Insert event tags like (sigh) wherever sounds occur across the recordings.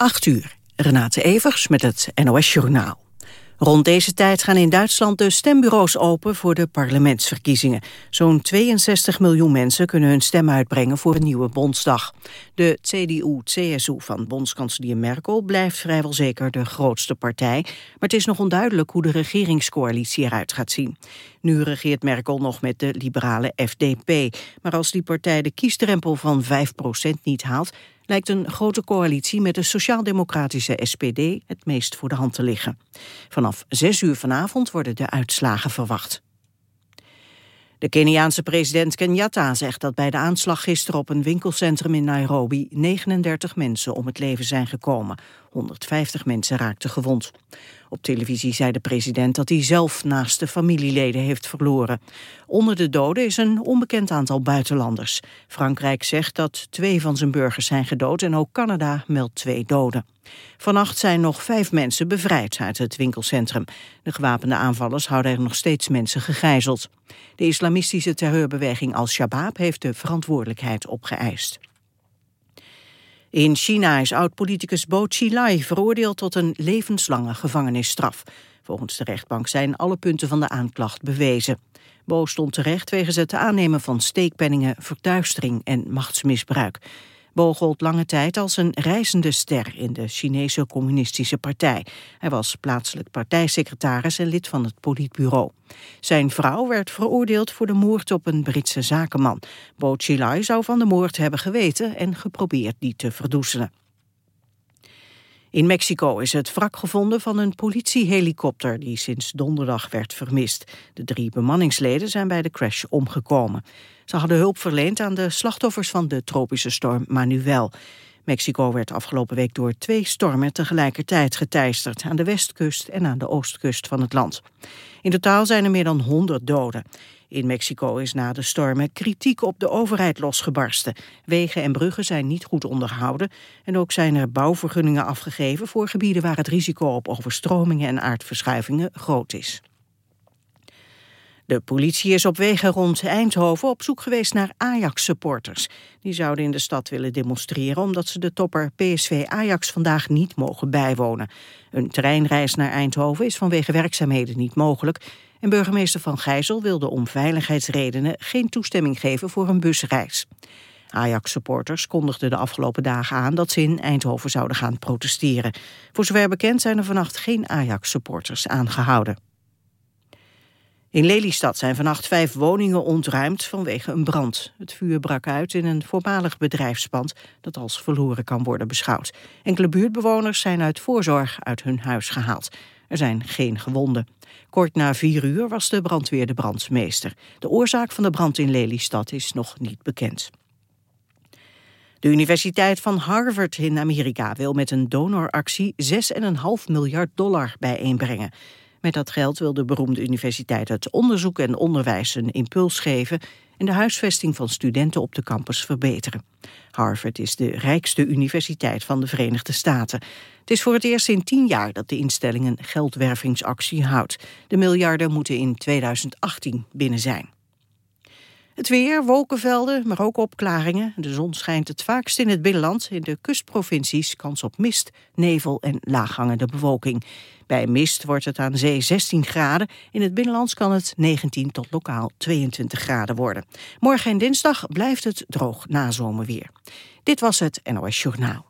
8 uur. Renate Evers met het NOS Journaal. Rond deze tijd gaan in Duitsland de stembureaus open voor de parlementsverkiezingen. Zo'n 62 miljoen mensen kunnen hun stem uitbrengen voor een nieuwe Bondsdag. De CDU-CSU van bondskanselier Merkel blijft vrijwel zeker de grootste partij. Maar het is nog onduidelijk hoe de regeringscoalitie eruit gaat zien. Nu regeert Merkel nog met de liberale FDP. Maar als die partij de kiesdrempel van 5% niet haalt lijkt een grote coalitie met de sociaal-democratische SPD het meest voor de hand te liggen. Vanaf 6 uur vanavond worden de uitslagen verwacht. De Keniaanse president Kenyatta zegt dat bij de aanslag gisteren op een winkelcentrum in Nairobi 39 mensen om het leven zijn gekomen. 150 mensen raakten gewond. Op televisie zei de president dat hij zelf naast de familieleden heeft verloren. Onder de doden is een onbekend aantal buitenlanders. Frankrijk zegt dat twee van zijn burgers zijn gedood en ook Canada meldt twee doden. Vannacht zijn nog vijf mensen bevrijd uit het winkelcentrum. De gewapende aanvallers houden er nog steeds mensen gegijzeld. De islamistische terreurbeweging Al-Shabaab heeft de verantwoordelijkheid opgeëist. In China is oud-politicus Bo Xilai veroordeeld tot een levenslange gevangenisstraf. Volgens de rechtbank zijn alle punten van de aanklacht bewezen. Bo stond terecht wegens het aannemen van steekpenningen, verduistering en machtsmisbruik. Bo gold lange tijd als een reizende ster in de Chinese communistische partij. Hij was plaatselijk partijsecretaris en lid van het politbureau. Zijn vrouw werd veroordeeld voor de moord op een Britse zakenman. Bo Xilai zou van de moord hebben geweten en geprobeerd die te verdoezelen. In Mexico is het wrak gevonden van een politiehelikopter die sinds donderdag werd vermist. De drie bemanningsleden zijn bij de crash omgekomen. Ze hadden hulp verleend aan de slachtoffers van de tropische storm Manuel. Mexico werd afgelopen week door twee stormen tegelijkertijd geteisterd... aan de westkust en aan de oostkust van het land. In totaal zijn er meer dan 100 doden. In Mexico is na de stormen kritiek op de overheid losgebarsten. Wegen en bruggen zijn niet goed onderhouden... en ook zijn er bouwvergunningen afgegeven voor gebieden... waar het risico op overstromingen en aardverschuivingen groot is. De politie is op wegen rond Eindhoven op zoek geweest naar Ajax-supporters. Die zouden in de stad willen demonstreren omdat ze de topper PSV-Ajax vandaag niet mogen bijwonen. Een treinreis naar Eindhoven is vanwege werkzaamheden niet mogelijk. En burgemeester Van Gijzel wilde om veiligheidsredenen geen toestemming geven voor een busreis. Ajax-supporters kondigden de afgelopen dagen aan dat ze in Eindhoven zouden gaan protesteren. Voor zover bekend zijn er vannacht geen Ajax-supporters aangehouden. In Lelystad zijn vannacht vijf woningen ontruimd vanwege een brand. Het vuur brak uit in een voormalig bedrijfspand dat als verloren kan worden beschouwd. Enkele buurtbewoners zijn uit voorzorg uit hun huis gehaald. Er zijn geen gewonden. Kort na vier uur was de brandweer de brandmeester. De oorzaak van de brand in Lelystad is nog niet bekend. De Universiteit van Harvard in Amerika wil met een donoractie 6,5 miljard dollar bijeenbrengen. Met dat geld wil de beroemde universiteit het onderzoek en onderwijs een impuls geven en de huisvesting van studenten op de campus verbeteren. Harvard is de rijkste universiteit van de Verenigde Staten. Het is voor het eerst in tien jaar dat de instelling een geldwervingsactie houdt. De miljarden moeten in 2018 binnen zijn. Het weer, wolkenvelden, maar ook opklaringen. De zon schijnt het vaakst in het binnenland. In de kustprovincies kans op mist, nevel en laaghangende bewolking. Bij mist wordt het aan zee 16 graden. In het binnenlands kan het 19 tot lokaal 22 graden worden. Morgen en dinsdag blijft het droog nazomerweer. Dit was het NOS Journaal.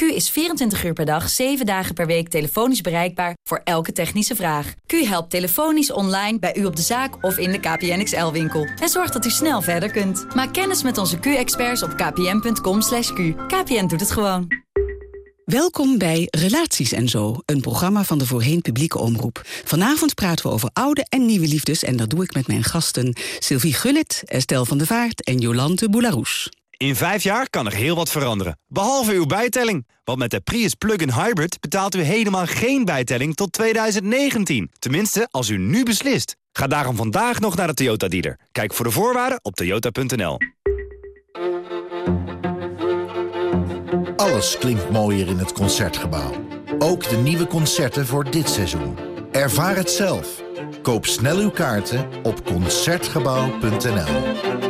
Q is 24 uur per dag, 7 dagen per week telefonisch bereikbaar voor elke technische vraag. Q helpt telefonisch online bij u op de zaak of in de KPN XL-winkel. En zorgt dat u snel verder kunt. Maak kennis met onze Q-experts op kpn.com. /q. KPN doet het gewoon. Welkom bij Relaties en Zo, een programma van de voorheen publieke omroep. Vanavond praten we over oude en nieuwe liefdes... en dat doe ik met mijn gasten Sylvie Gullit, Estelle van der Vaart en Jolante Boularoes. In vijf jaar kan er heel wat veranderen, behalve uw bijtelling. Want met de Prius Plug-in Hybrid betaalt u helemaal geen bijtelling tot 2019. Tenminste, als u nu beslist. Ga daarom vandaag nog naar de Toyota-dealer. Kijk voor de voorwaarden op toyota.nl. Alles klinkt mooier in het Concertgebouw. Ook de nieuwe concerten voor dit seizoen. Ervaar het zelf. Koop snel uw kaarten op Concertgebouw.nl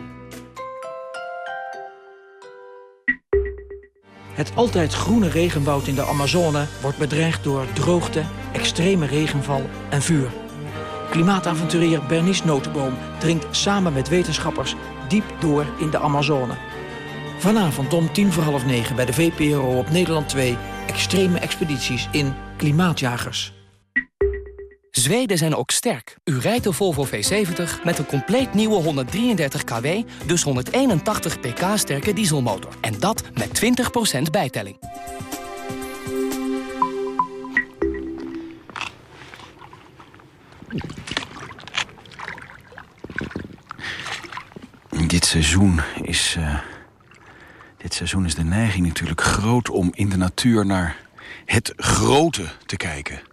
Het altijd groene regenwoud in de Amazone wordt bedreigd door droogte, extreme regenval en vuur. Klimaatavonturier Bernice Notenboom dringt samen met wetenschappers diep door in de Amazone. Vanavond om tien voor half negen bij de VPRO op Nederland 2... extreme expedities in Klimaatjagers. Zweden zijn ook sterk. U rijdt de Volvo V70 met een compleet nieuwe 133 kW, dus 181 pk sterke dieselmotor. En dat met 20% bijtelling. Dit seizoen is... Uh, dit seizoen is de neiging natuurlijk groot om in de natuur naar het grote te kijken.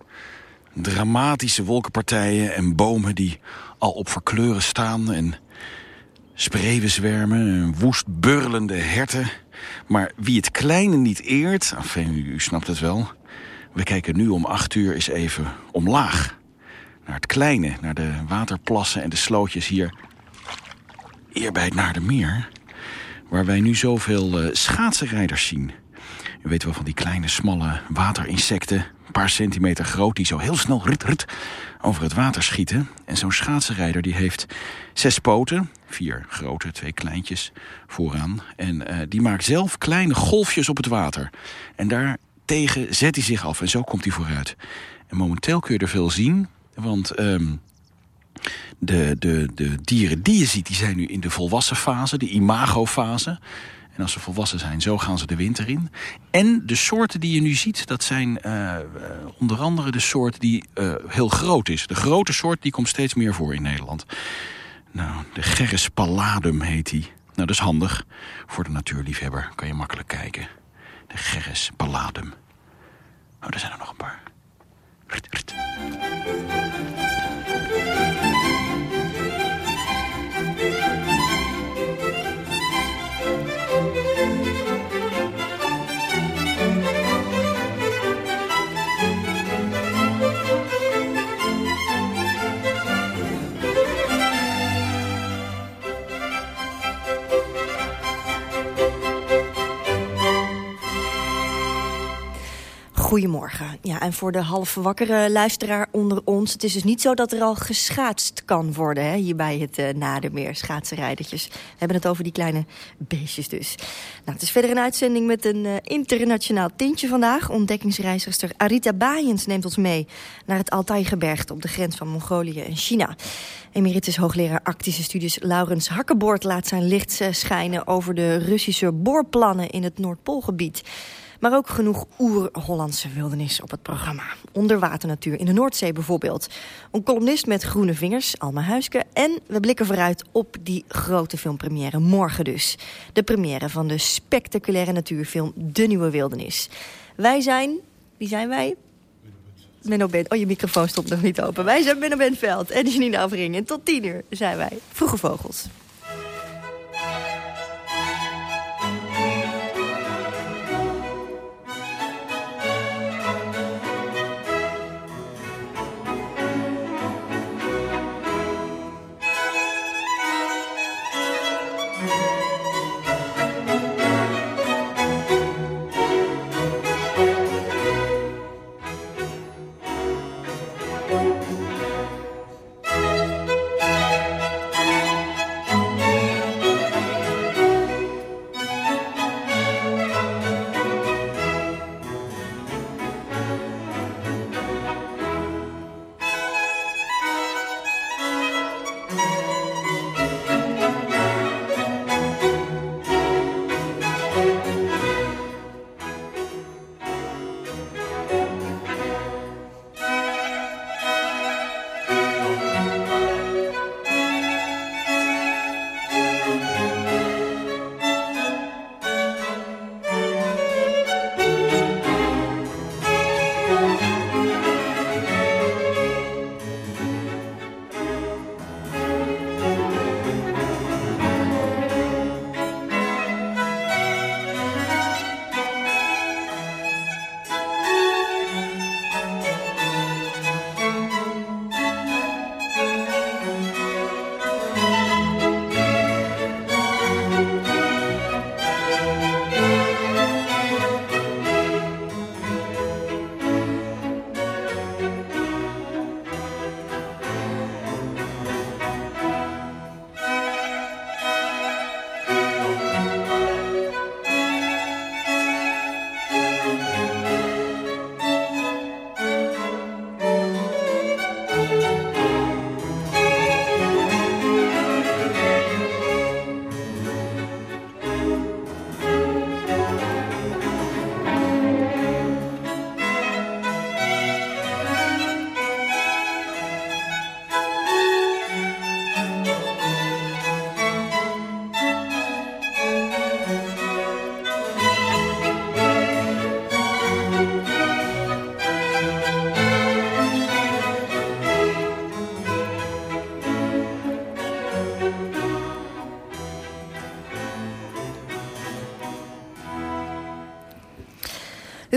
Dramatische wolkenpartijen en bomen die al op verkleuren staan... en spreeuwenzwermen en woest burlende herten. Maar wie het kleine niet eert, enfin, u, u snapt het wel... we kijken nu om acht uur eens even omlaag. Naar het kleine, naar de waterplassen en de slootjes hier... eer bij het Naardermeer... waar wij nu zoveel uh, schaatsenrijders zien... U weet wel van die kleine, smalle waterinsecten. Een paar centimeter groot, die zo heel snel rut, over het water schieten. En zo'n schaatsenrijder die heeft zes poten. Vier grote, twee kleintjes vooraan. En uh, die maakt zelf kleine golfjes op het water. En daartegen zet hij zich af en zo komt hij vooruit. En momenteel kun je er veel zien, want... Um, de, de, de dieren die je ziet, die zijn nu in de volwassen fase, de imagofase. En als ze volwassen zijn, zo gaan ze de winter in. En de soorten die je nu ziet, dat zijn uh, onder andere de soort die uh, heel groot is. De grote soort die komt steeds meer voor in Nederland. Nou, de Gerris palladum heet die. Nou, dat is handig. Voor de natuurliefhebber kan je makkelijk kijken. De Gerris palladum. Oh, er zijn er nog een paar. Goedemorgen. Ja, en voor de half wakkere luisteraar onder ons... het is dus niet zo dat er al geschaatst kan worden... Hè, hier bij het uh, Nadermeer, schaatsenrijdertjes. We hebben het over die kleine beestjes dus. Nou, het is verder een uitzending met een uh, internationaal tintje vandaag. Ontdekkingsreizigster Arita Baaiens neemt ons mee... naar het Altai-gebergte op de grens van Mongolië en China. Emeritus hoogleraar Arctische studies Laurens Hakkeboort laat zijn licht uh, schijnen... over de Russische boorplannen in het Noordpoolgebied... Maar ook genoeg oer-Hollandse wildernis op het programma. Onderwaternatuur in de Noordzee bijvoorbeeld. Een columnist met groene vingers, Alma Huiske. En we blikken vooruit op die grote filmpremière morgen dus. De première van de spectaculaire natuurfilm De Nieuwe Wildernis. Wij zijn... Wie zijn wij? Menno Ben. Oh, je microfoon stond nog niet open. Wij zijn Menno Bentveld en Janine Afring. En tot tien uur zijn wij Vroege Vogels.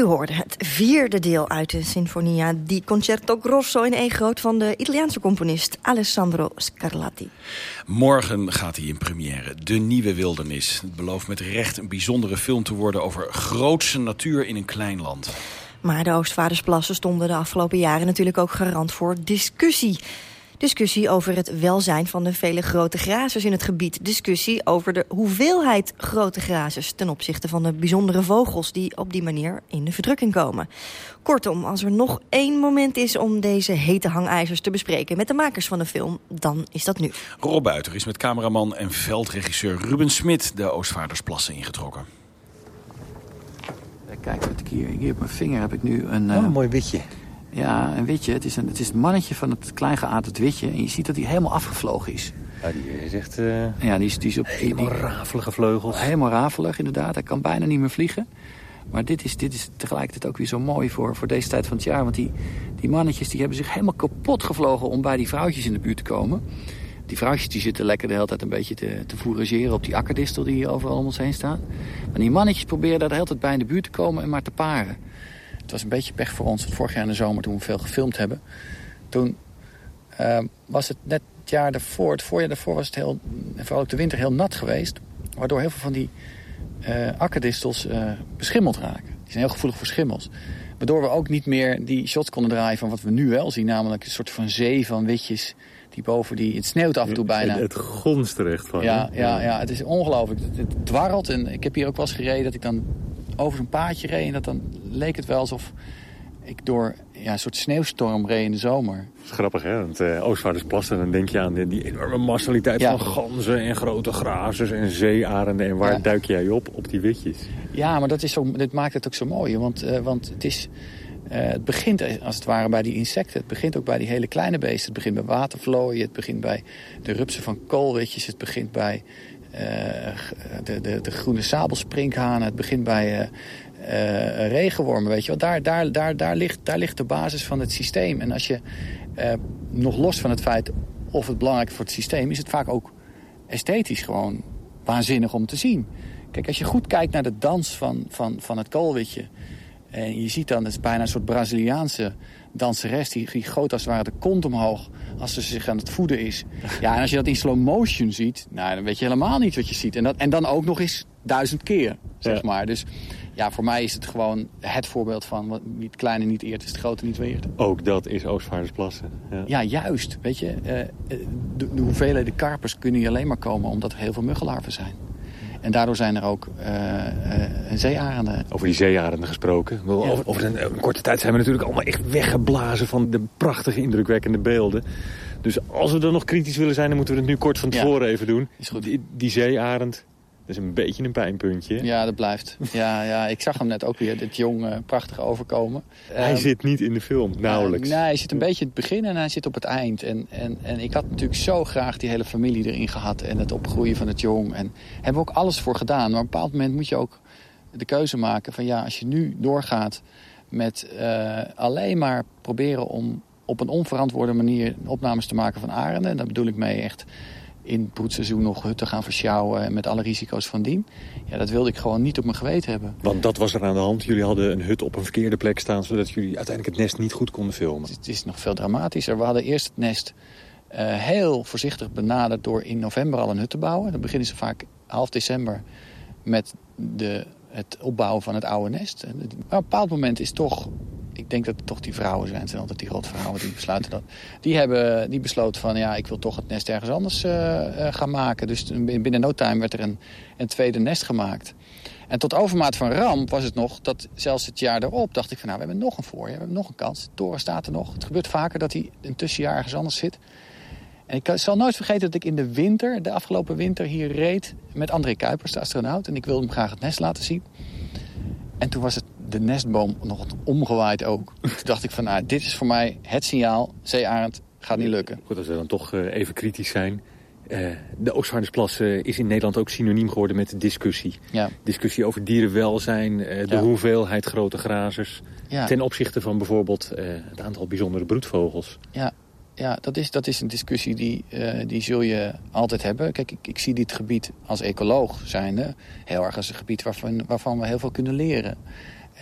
U hoorde het vierde deel uit de Sinfonia di Concerto Grosso in E groot van de Italiaanse componist Alessandro Scarlatti. Morgen gaat hij in première, De Nieuwe Wildernis. Het belooft met recht een bijzondere film te worden over grootse natuur in een klein land. Maar de Oostvaardersplassen stonden de afgelopen jaren natuurlijk ook garant voor discussie. Discussie over het welzijn van de vele grote grazers in het gebied. Discussie over de hoeveelheid grote grazers... ten opzichte van de bijzondere vogels die op die manier in de verdrukking komen. Kortom, als er nog één moment is om deze hete hangijzers te bespreken... met de makers van de film, dan is dat nu. Rob Buiter is met cameraman en veldregisseur Ruben Smit... de Oostvaardersplassen ingetrokken. Kijk, wat ik hier, hier op mijn vinger heb ik nu een... Oh, een mooi witje. Ja, een witje. Het is, een, het is het mannetje van het klein geaderd witje. En je ziet dat hij helemaal afgevlogen is. Ja, die is echt... Uh, ja, die is, die is op... Helemaal die, rafelige vleugels. Helemaal rafelig, inderdaad. Hij kan bijna niet meer vliegen. Maar dit is, dit is tegelijkertijd ook weer zo mooi voor, voor deze tijd van het jaar. Want die, die mannetjes die hebben zich helemaal kapot gevlogen om bij die vrouwtjes in de buurt te komen. Die vrouwtjes die zitten lekker de hele tijd een beetje te, te fourageren op die akkerdistel die hier overal om ons heen staat. Maar die mannetjes proberen daar de hele tijd bij in de buurt te komen en maar te paren. Het was een beetje pech voor ons. Vorig jaar in de zomer toen we veel gefilmd hebben. Toen uh, was het net het jaar daarvoor, het voorjaar daarvoor was het heel, en vooral ook de winter heel nat geweest. Waardoor heel veel van die uh, akkerdistels uh, beschimmeld raken. Die zijn heel gevoelig voor schimmels. Waardoor we ook niet meer die shots konden draaien van wat we nu wel zien. Namelijk een soort van zee van witjes die boven die... Het sneeuwt af en toe bijna. Het, het gonst er echt van. Ja, ja, ja, het is ongelooflijk. Het, het dwarrelt en ik heb hier ook wel eens gereden dat ik dan over zo'n paadje reed. En dat dan leek het wel alsof ik door ja, een soort sneeuwstorm reed in de zomer. Dat is grappig, hè? Want uh, Oostvaardersplassen, dan denk je aan die, die enorme massaliteit van ganzen en grote grazers en zeearenden. En waar duik jij op? Op die witjes. Ja, maar dat is zo, dit maakt het ook zo mooi. Want, uh, want het is... Uh, het begint als het ware bij die insecten. Het begint ook bij die hele kleine beesten. Het begint bij watervlooien. Het begint bij de rupsen van koolwitjes. Het begint bij de, de, de, groene sabelsprinkhanen. Het begint bij uh, regenwormen, weet je wel. Daar, daar, daar, daar, ligt, daar ligt de basis van het systeem. En als je, nog los van het feit of het belangrijk is voor het systeem... is het vaak ook esthetisch gewoon waanzinnig om te zien. Kijk, als je goed kijkt naar de dans van, van, van het koolwitje... en je ziet dan, het is bijna een soort Braziliaanse danseres... die, die groot als het ware de kont omhoog als ze zich aan het voeden is. Ja, en als je dat in slow motion ziet, nou, dan weet je helemaal niet wat je ziet. En, dat, en dan ook nog eens duizend keer, zeg maar. Dus ja, voor mij is het gewoon het voorbeeld van... Wat, wie het kleine niet eert, is het grote niet weert. Ook dat is Oostvaardersplassen. Ja. ja, juist. Weet je, uh, de, de hoeveelheden karpers kunnen hier alleen maar komen... omdat er heel veel muggenlarven zijn. En daardoor zijn er ook uh, uh, zeearenden. Over die zeearenden gesproken. Ja. Over, over een, een, korte tijd zijn we natuurlijk allemaal echt weggeblazen... van de prachtige, indrukwekkende beelden. Dus als we dan nog kritisch willen zijn... dan moeten we het nu kort van tevoren ja. even doen. Is goed. Die, die zeearend, is een beetje een pijnpuntje. Ja, dat blijft. Ja, ja, ik zag hem net ook weer, dit jong uh, prachtig overkomen. Hij um, zit niet in de film, nauwelijks. nee, hij zit een beetje in het begin en hij zit op het eind. En, en, en ik had natuurlijk zo graag die hele familie erin gehad. En het opgroeien van het jong. En hebben we ook alles voor gedaan. Maar op een bepaald moment moet je ook de keuze maken van... ja, als je nu doorgaat met uh, alleen maar proberen om op een onverantwoorde manier opnames te maken van arenden. En daar bedoel ik mee echt in het broedseizoen nog hutten gaan versjouwen... met alle risico's van dien. Ja, dat wilde ik gewoon niet op mijn geweten hebben. Want dat was er aan de hand. Jullie hadden een hut op een verkeerde plek staan... zodat jullie uiteindelijk het nest niet goed konden filmen. Het is nog veel dramatischer. We hadden eerst het nest uh, heel voorzichtig benaderd... door in november al een hut te bouwen. Dan beginnen ze vaak half december met de, het opbouwen van het oude nest. Maar op een bepaald moment is toch ik denk dat het toch die vrouwen zijn. Het zijn altijd die rotvrouwen die besluiten dat. Die hebben die besloten van ja, ik wil toch het nest ergens anders uh, uh, gaan maken. Dus binnen no time werd er een, een tweede nest gemaakt. En tot overmaat van ramp was het nog dat zelfs het jaar erop dacht ik van nou, we hebben nog een voorjaar, we hebben nog een kans. De toren staat er nog. Het gebeurt vaker dat hij een tussenjaar ergens anders zit. En ik zal nooit vergeten dat ik in de winter, de afgelopen winter, hier reed met André Kuipers, de astronaut. En ik wilde hem graag het nest laten zien. En toen was het de nestboom nog omgewaaid ook. Toen dacht ik van, nou, dit is voor mij het signaal. Zeearend gaat niet lukken. Goed, als we dan toch uh, even kritisch zijn. Uh, de Oostvaardersplas is in Nederland ook synoniem geworden met discussie. Ja. Discussie over dierenwelzijn, de ja. hoeveelheid grote grazers. Ja. Ten opzichte van bijvoorbeeld het aantal bijzondere broedvogels. Ja, ja dat, is, dat is een discussie die, die zul je altijd hebben. Kijk, ik, ik zie dit gebied als ecoloog zijnde heel erg als een gebied waarvan, waarvan we heel veel kunnen leren.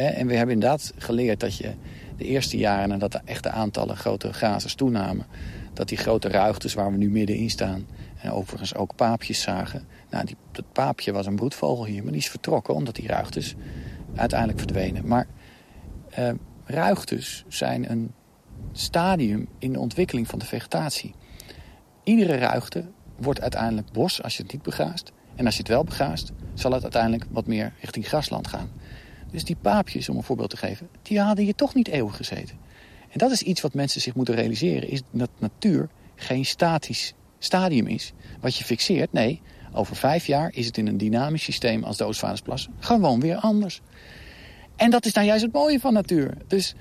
En we hebben inderdaad geleerd dat je de eerste jaren... nadat de echte aantallen grote grazers toenamen... dat die grote ruigtes waar we nu middenin staan... en overigens ook paapjes zagen... Nou, die, dat paapje was een broedvogel hier, maar die is vertrokken... omdat die ruigtes uiteindelijk verdwenen. Maar uh, ruigtes zijn een stadium in de ontwikkeling van de vegetatie. Iedere ruigte wordt uiteindelijk bos als je het niet begraast. En als je het wel begraast, zal het uiteindelijk wat meer richting grasland gaan. Dus die paapjes, om een voorbeeld te geven, die hadden hier toch niet eeuwig gezeten. En dat is iets wat mensen zich moeten realiseren, is dat natuur geen statisch stadium is. Wat je fixeert, nee, over vijf jaar is het in een dynamisch systeem als de Oostvaardersplassen gewoon weer anders. En dat is nou juist het mooie van natuur. Dus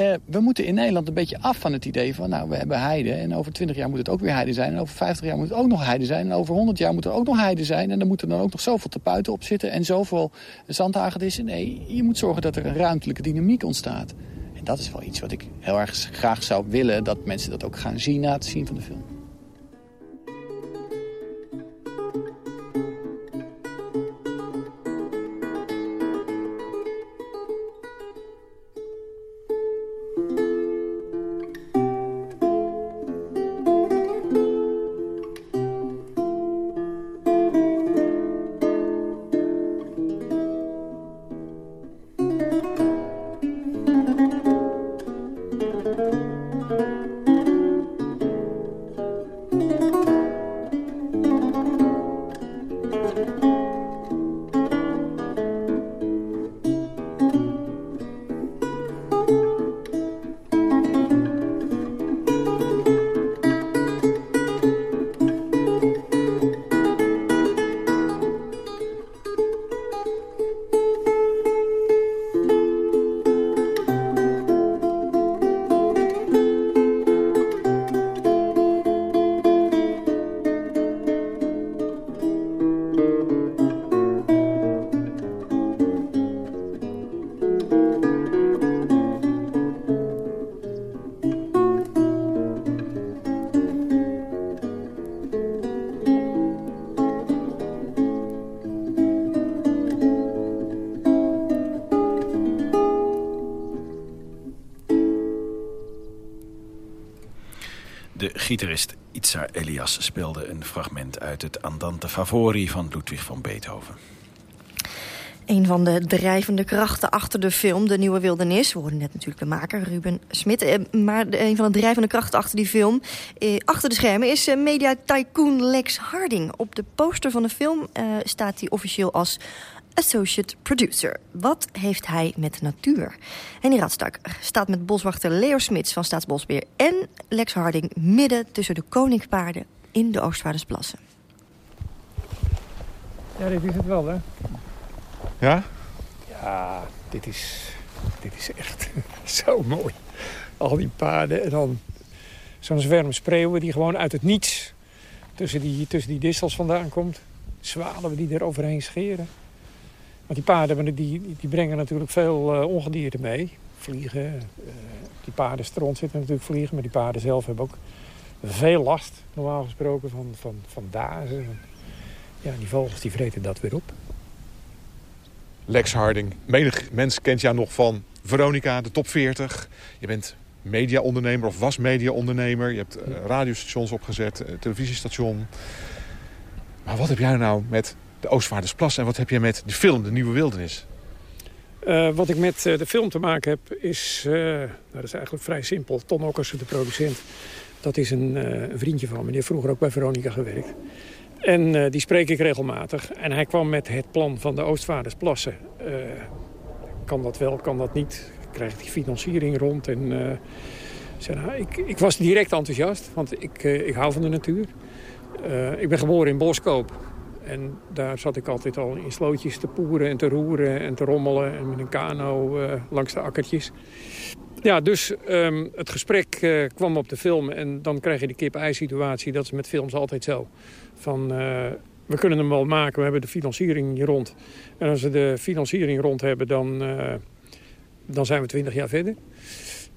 uh, we moeten in Nederland een beetje af van het idee van... nou, we hebben heide en over 20 jaar moet het ook weer heide zijn... en over 50 jaar moet het ook nog heide zijn... en over 100 jaar moet er ook nog heide zijn... en dan moet er dan ook nog zoveel tapuiten op zitten... en zoveel zandhagedissen. Nee, je moet zorgen dat er een ruimtelijke dynamiek ontstaat. En dat is wel iets wat ik heel erg graag zou willen... dat mensen dat ook gaan zien na het zien van de film. Gitarist Itzar Elias speelde een fragment uit het Andante Favori van Ludwig van Beethoven. Een van de drijvende krachten achter de film, De Nieuwe Wildernis... we hoorden net natuurlijk de maker, Ruben Smit... Eh, maar een van de drijvende krachten achter die film... Eh, achter de schermen is eh, media tycoon Lex Harding. Op de poster van de film staat hij officieel als associate producer. Wat heeft hij met de natuur? Henny Radstak staat met boswachter Leo Smits van Staatsbosbeheer... en Lex Harding midden tussen de koningspaarden in de Oostvaardersplassen. Ja, dit is het wel, hè? Ja? Ja, dit is, dit is echt (laughs) zo mooi. Al die paarden en dan zo'n zwerm spreeuwen die gewoon uit het niets... tussen die, tussen die distels vandaan komt. Zwalen die er overheen scheren. Want die paarden die, die brengen natuurlijk veel uh, ongedierte mee. Vliegen. Uh, die paarden stront zitten natuurlijk vliegen. Maar die paarden zelf hebben ook veel last, normaal gesproken, van, van, van dazen. Ja, die vogels die vreten dat weer op. Lex Harding, menig mens kent jou nog van Veronica, de top 40. Je bent mediaondernemer of was mediaondernemer. Je hebt uh, radiostations opgezet, televisiestation. Maar wat heb jij nou met de Oostvaardersplas. En wat heb je met de film De Nieuwe Wildernis? Uh, wat ik met uh, de film te maken heb is... Uh, nou, dat is eigenlijk vrij simpel. Ton Okkers, de producent. Dat is een, vriendje van me. Die heeft vroeger ook bij Veronica gewerkt. En die spreek ik regelmatig. En hij kwam met het plan van de Oostvaardersplassen. kan dat wel, kan dat niet? Krijg ik die financiering rond? En, nou, ik, ik, was direct enthousiast. Want ik, ik hou van de natuur. ik ben geboren in Boskoop. En daar zat ik altijd al in slootjes te poeren en te roeren en te rommelen. En met een kano uh, langs de akkertjes. Ja, dus um, het gesprek uh, kwam op de film. En dan krijg je de kip-ei-situatie. Dat is met films altijd zo. Van, uh, we kunnen hem wel maken, we hebben de financiering rond. En als we de financiering rond hebben, dan, dan zijn we twintig jaar verder.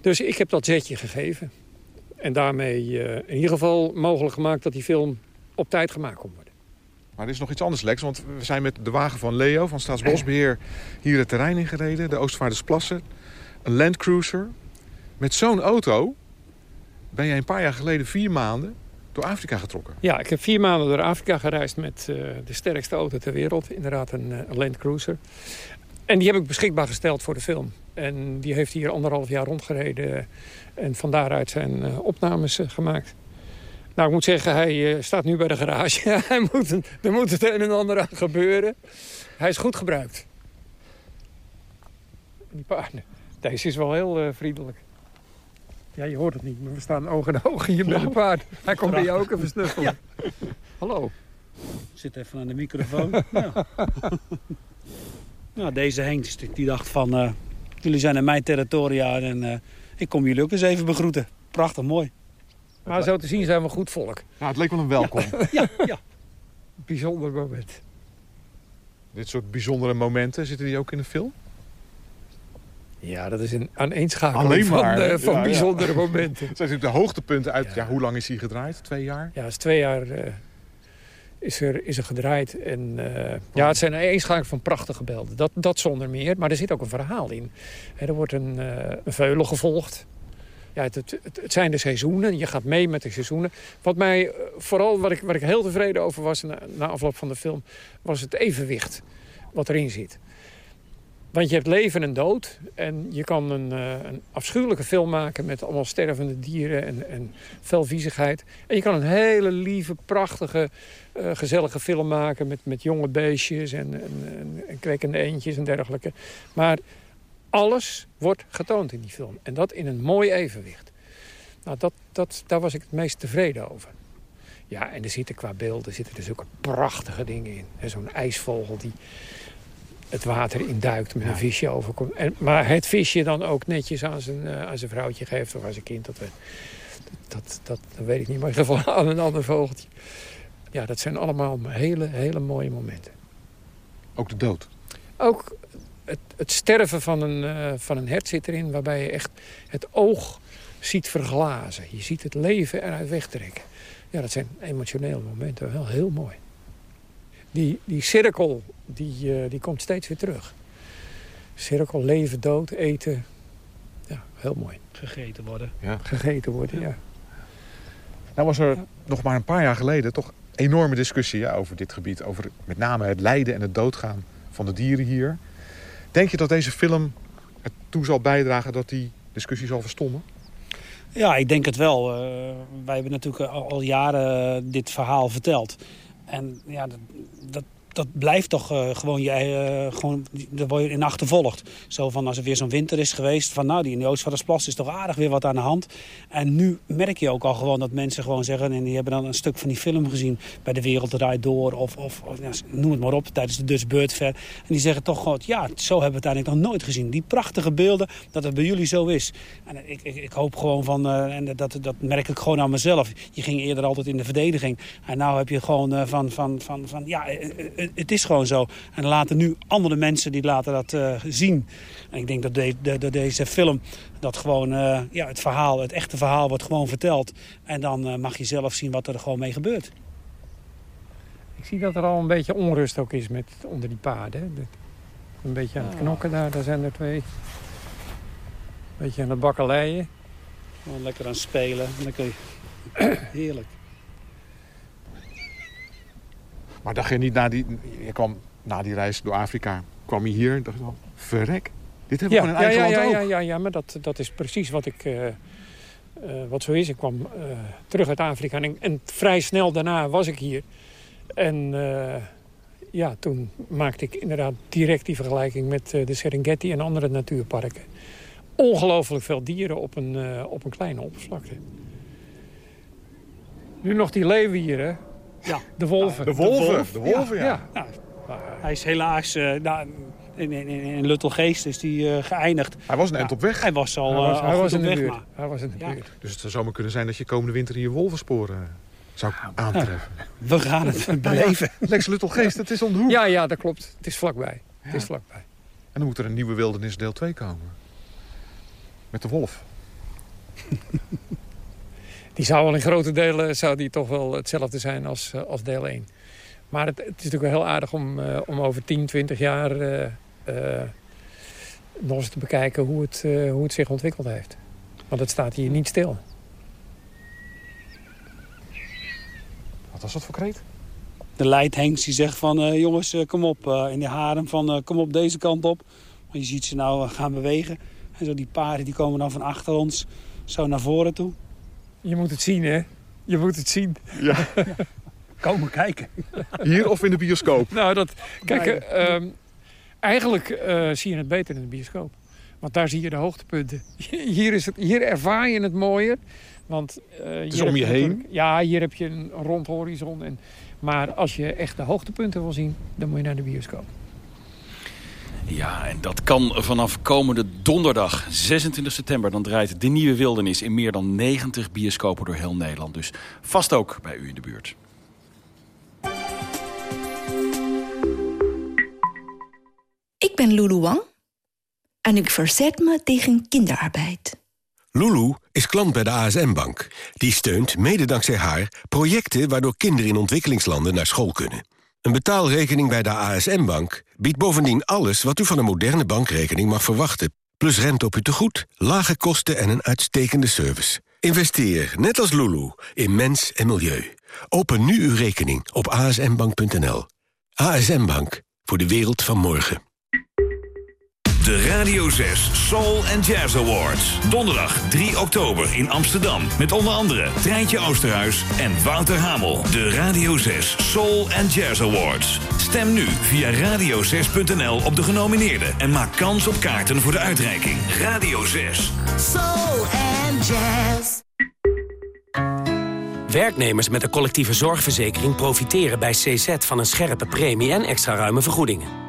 Dus ik heb dat zetje gegeven. En daarmee in ieder geval mogelijk gemaakt dat die film op tijd gemaakt kon worden. Maar er is nog iets anders, Lex. Want we zijn met de wagen van Leo van Staatsbosbeheer hier het terrein ingereden. De Oostvaardersplassen. Een Landcruiser. Met zo'n auto ben jij een paar jaar geleden vier maanden door Afrika getrokken. Ja, ik heb vier maanden door Afrika gereisd met uh, de sterkste auto ter wereld. Inderdaad een, uh, Land Cruiser. En die heb ik beschikbaar gesteld voor de film. En die heeft hier anderhalf jaar rondgereden. En van daaruit zijn uh, opnames gemaakt. Nou, ik moet zeggen, hij staat nu bij de garage. (laughs) hij moet, er moet het een en ander aan gebeuren. Hij is goed gebruikt. Die paarden. Deze is wel heel vriendelijk. Ja, je hoort het niet, maar we staan oog in oog hier met een paard. Hij komt bij jou ook even snuffelen. Ja. Hallo. Zit even aan de microfoon. (laughs) ja. nou, deze Henk die dacht van... Uh, jullie zijn in mijn territoria en uh, ik kom jullie ook eens even begroeten. Prachtig mooi. Maar zo te zien zijn we goed volk. Ja, het leek wel een welkom. ja, ja. ja. (laughs) Bijzonder moment. Dit soort bijzondere momenten, zitten die ook in de film? Ja, dat is een aaneenschakeling van, uh, van ja, bijzondere (laughs) ja. momenten. Dat zijn natuurlijk de hoogtepunten uit... Ja. hoe lang is hij gedraaid? Twee jaar? Ja, is twee jaar uh, is, er, is er gedraaid. En, uh, ja, het zijn aaneenschakeling van prachtige beelden. Dat, dat zonder meer. Maar er zit ook een verhaal in. He, er wordt een, een veulen gevolgd. Ja, het, het, zijn de seizoenen. Je gaat mee met de seizoenen. Wat mij vooral, wat ik, waar ik heel tevreden over was na, afloop van de film... was het evenwicht wat erin zit. Want je hebt leven en dood. En je kan een, uh, een afschuwelijke film maken met allemaal stervende dieren en, en. En je kan een hele lieve, prachtige, uh, gezellige film maken met, met jonge beestjes en, en, en, en kwekende eendjes en dergelijke. Maar alles wordt getoond in die film. En dat in een mooi evenwicht. Nou, dat, dat, daar was ik het meest tevreden over. Ja, en er zitten qua beelden zitten er zulke prachtige dingen in. Zo'n ijsvogel die het water induikt met een visje overkomt. En, maar het visje dan ook netjes aan zijn, uh, aan zijn vrouwtje geeft of aan zijn kind. Dat, dat, dat, dat, dat weet ik niet, maar in ieder geval (laughs) aan een ander vogeltje. Ja, dat zijn allemaal hele, hele mooie momenten. Ook de dood? Ook het, het sterven van een, uh, van een hert zit erin... waarbij je echt het oog ziet verglazen. Je ziet het leven eruit wegtrekken. Ja, dat zijn emotionele momenten. Wel heel mooi. Die, die cirkel die, uh, die komt steeds weer terug. Cirkel, leven, dood, eten. Ja, heel mooi. Gegeten worden. Ja. Gegeten worden, ja. Nou was er ja. nog maar een paar jaar geleden toch enorme discussie ja, over dit gebied. Over met name het lijden en het doodgaan van de dieren hier. Denk je dat deze film ertoe zal bijdragen dat die discussie zal verstommen? Ja, ik denk het wel. Uh, wij hebben natuurlijk al, al jaren dit verhaal verteld. En ja, dat, dat, dat blijft toch uh, gewoon, je, uh, gewoon, daar word je in achtervolgd. Zo van als er weer zo'n winter is geweest, van nou, die in de Oostvaardersplas is toch aardig weer wat aan de hand. En nu merk je ook al gewoon dat mensen gewoon zeggen, en die hebben dan een stuk van die film gezien bij De Wereld Draait Door, of, of, noem het maar op, tijdens de Dutch Bird. En die zeggen toch gewoon, ja, zo hebben we het eigenlijk nog nooit gezien. Die prachtige beelden, dat het bij jullie zo is. En ik, ik, ik hoop gewoon van, uh, en dat, dat merk ik gewoon aan mezelf. Je ging eerder altijd in de verdediging. En nou heb je gewoon van, van, van, van, ja, het is gewoon zo. En laten nu andere mensen die laten dat uh, zien. En ik denk dat de, de, de, deze film, dat gewoon uh, ja, het verhaal, het echte verhaal wordt gewoon verteld. En dan uh, mag je zelf zien wat er gewoon mee gebeurt. Ik zie dat er al een beetje onrust ook is met, onder die paarden. De, een beetje aan het knokken daar, daar zijn er twee. Een beetje aan het bakkeleien. Gewoon lekker aan het spelen. Lekker... (clears throat) Heerlijk. Maar dacht je niet na die, je kwam na die reis door Afrika, kwam je hier en dacht je wel, verrek, dit hebben we ja, gewoon in ja, eigen ja, land ja, ook. Ja, ja, maar dat, dat is precies wat ik, uh, uh, wat zo is. Ik kwam uh, terug uit Afrika en, en, vrij snel daarna was ik hier. En ja, toen maakte ik inderdaad direct die vergelijking met de Serengeti en andere natuurparken. Ongelooflijk veel dieren op een, op een kleine oppervlakte. Nu nog die leeuwen hier, hè? Ja. De wolven. De wolven, de wolven, ja. ja. ja. ja. Hij is helaas... Uh, nou, in, in, in Luttelgeest is hij uh, geëindigd. Hij was een eind op weg. Hij was al, hij was, uh, hij was in op de weg. buurt. Maar. Hij was in de buurt. Dus het zou zomaar kunnen zijn dat je komende winter hier wolvensporen zou aantreffen. (laughs) We gaan het (laughs) beleven. Lex Luttelgeest, het is om de hoek. Ja, ja, dat klopt. Het is vlakbij. Het is vlakbij. En dan moet er een nieuwe wildernis deel 2 komen. Met de wolf. (laughs) die zou wel in grote delen zou die toch wel hetzelfde zijn als, als deel 1. Maar het, het, is natuurlijk wel heel aardig om, uh, om over 10, 20 jaar uh, uh, nog eens te bekijken hoe het, hoe het zich ontwikkeld heeft. Want het staat hier niet stil. Wat was dat voor kreet? De leidhengst die zegt van jongens kom op. in de harem van kom op deze kant op. Want je ziet ze nou gaan bewegen. En zo die paarden die komen dan van achter ons zo naar voren toe. Je moet het zien hè. Je moet het zien. Ja. (laughs) Komen kijken. Hier of in de bioscoop? (laughs) Nou, dat, kijk, uh, eigenlijk uh, zie je het beter in de bioscoop. Want daar zie je de hoogtepunten. (laughs) Hier, is het, hier ervaar je het mooier. Want, uh, het is om je heen? Ja, hier heb je een rond horizon. En, maar als je echt de hoogtepunten wil zien, dan moet je naar de bioscoop. Ja, en dat kan vanaf komende donderdag, 26 september. Dan draait De Nieuwe Wildernis in meer dan 90 bioscopen door heel Nederland. Dus vast ook bij u in de buurt. Ik ben Lulu Wang en ik verzet me tegen kinderarbeid. Lulu is klant bij de ASM-bank. Die steunt, mede dankzij haar, projecten waardoor kinderen in ontwikkelingslanden naar school kunnen. Een betaalrekening bij de ASM-bank biedt bovendien alles wat u van een moderne bankrekening mag verwachten. Plus rente op uw tegoed, lage kosten en een uitstekende service. Investeer, net als Lulu, in mens en milieu. Open nu uw rekening op asmbank.nl. ASM Bank, voor de wereld van morgen. De Radio 6 Soul and Jazz Awards. Donderdag 3 oktober in Amsterdam. Met onder andere Treintje Oosterhuis en Wouter Hamel. De Radio 6 Soul and Jazz Awards. Stem nu via radio6.nl op de genomineerden. En maak kans op kaarten voor de uitreiking. Radio 6. Soul and Jazz. Werknemers met een collectieve zorgverzekering profiteren bij CZ van een scherpe premie en extra ruime vergoedingen.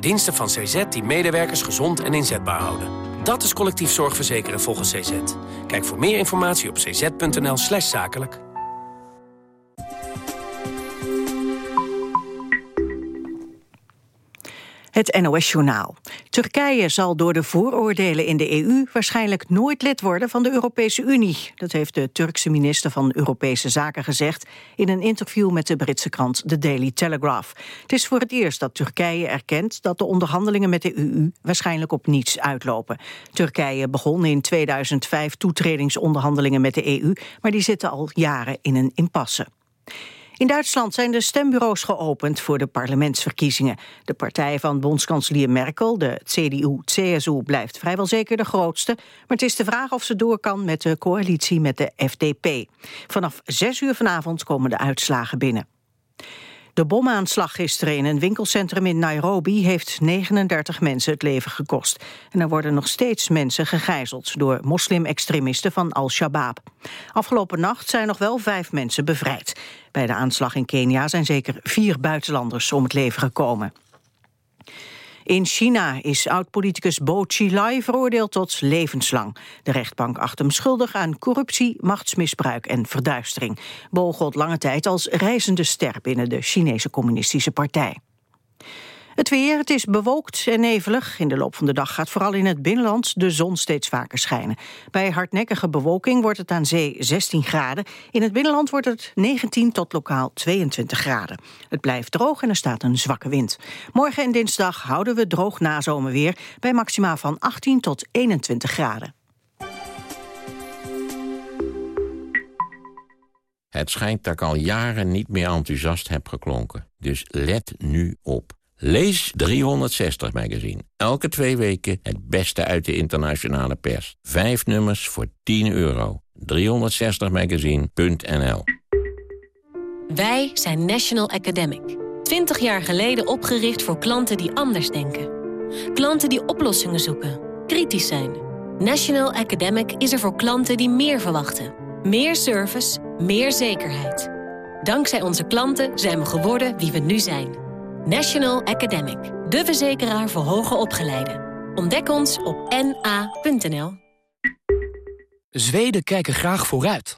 Diensten van CZ die medewerkers gezond en inzetbaar houden. Dat is collectief zorgverzekeren volgens CZ. Kijk voor meer informatie op cz.nl slash zakelijk. Het NOS-journaal. Turkije zal door de vooroordelen in de EU waarschijnlijk nooit lid worden van de Europese Unie. Dat heeft de Turkse minister van Europese Zaken gezegd in een interview met de Britse krant The Daily Telegraph. Het is voor het eerst dat Turkije erkent dat de onderhandelingen met de EU waarschijnlijk op niets uitlopen. Turkije begon in 2005 toetredingsonderhandelingen met de EU, maar die zitten al jaren in een impasse. In Duitsland zijn de stembureaus geopend voor de parlementsverkiezingen. De partij van bondskanselier Merkel, de CDU-CSU, blijft vrijwel zeker de grootste. Maar het is de vraag of ze door kan met de coalitie met de FDP. Vanaf zes uur vanavond komen de uitslagen binnen. De bomaanslag gisteren in een winkelcentrum in Nairobi heeft 39 mensen het leven gekost. En er worden nog steeds mensen gegijzeld door moslim-extremisten van Al-Shabaab. Afgelopen nacht zijn nog wel vijf mensen bevrijd. Bij de aanslag in Kenia zijn zeker vier buitenlanders om het leven gekomen. In China is oud-politicus Bo Xilai veroordeeld tot levenslang. De rechtbank acht hem schuldig aan corruptie, machtsmisbruik en verduistering. Bo gold lange tijd als reizende ster binnen de Chinese Communistische Partij. Het weer, het is bewolkt en nevelig. In de loop van de dag gaat vooral in het binnenland de zon steeds vaker schijnen. Bij hardnekkige bewolking wordt het aan zee 16 graden. In het binnenland wordt het 19 tot lokaal 22 graden. Het blijft droog en er staat een zwakke wind. Morgen en dinsdag houden we droog nazomerweer... bij maxima van 18 tot 21 graden. Het schijnt dat ik al jaren niet meer enthousiast heb geklonken. Dus let nu op. Lees 360 Magazine. Elke twee weken het beste uit de internationale pers. Vijf nummers voor 10 euro. 360magazine.nl Wij zijn National Academic. 20 jaar geleden opgericht voor klanten die anders denken. Klanten die oplossingen zoeken, kritisch zijn. National Academic is er voor klanten die meer verwachten. Meer service, meer zekerheid. Dankzij onze klanten zijn we geworden wie we nu zijn. National Academic, de verzekeraar voor hoger opgeleiden. Ontdek ons op na.nl. Zweden kijken graag vooruit.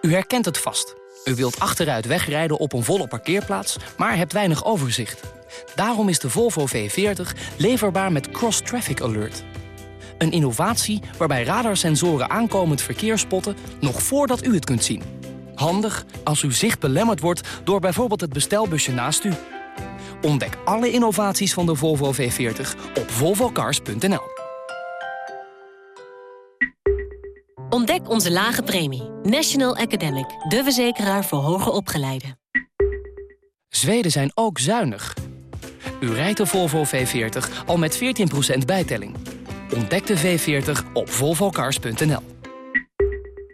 U herkent het vast. U wilt achteruit wegrijden op een volle parkeerplaats, maar hebt weinig overzicht. Daarom is de Volvo V40 leverbaar met Cross Traffic Alert. Een innovatie waarbij radarsensoren aankomend verkeer spotten... nog voordat u het kunt zien. Handig als uw zicht belemmerd wordt door bijvoorbeeld het bestelbusje naast u. Ontdek alle innovaties van de Volvo V40 op volvocars.nl. Ontdek onze lage premie. National Academic, de verzekeraar voor hoger opgeleiden. Zweden zijn ook zuinig. U rijdt de Volvo V40 al met 14% bijtelling. Ontdek de V40 op volvocars.nl.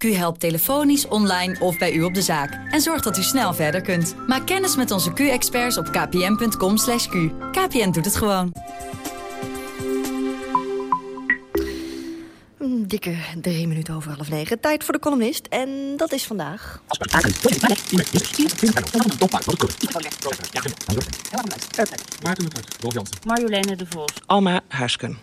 Q helpt telefonisch, online of bij u op de zaak. En zorgt dat u snel verder kunt. Maak kennis met onze Q-experts op kpn.com. /q. KPN doet het gewoon. Een dikke drie minuten over half negen. Tijd voor de columnist. En dat is vandaag... Marjoleine de Vos. Alma Huisken.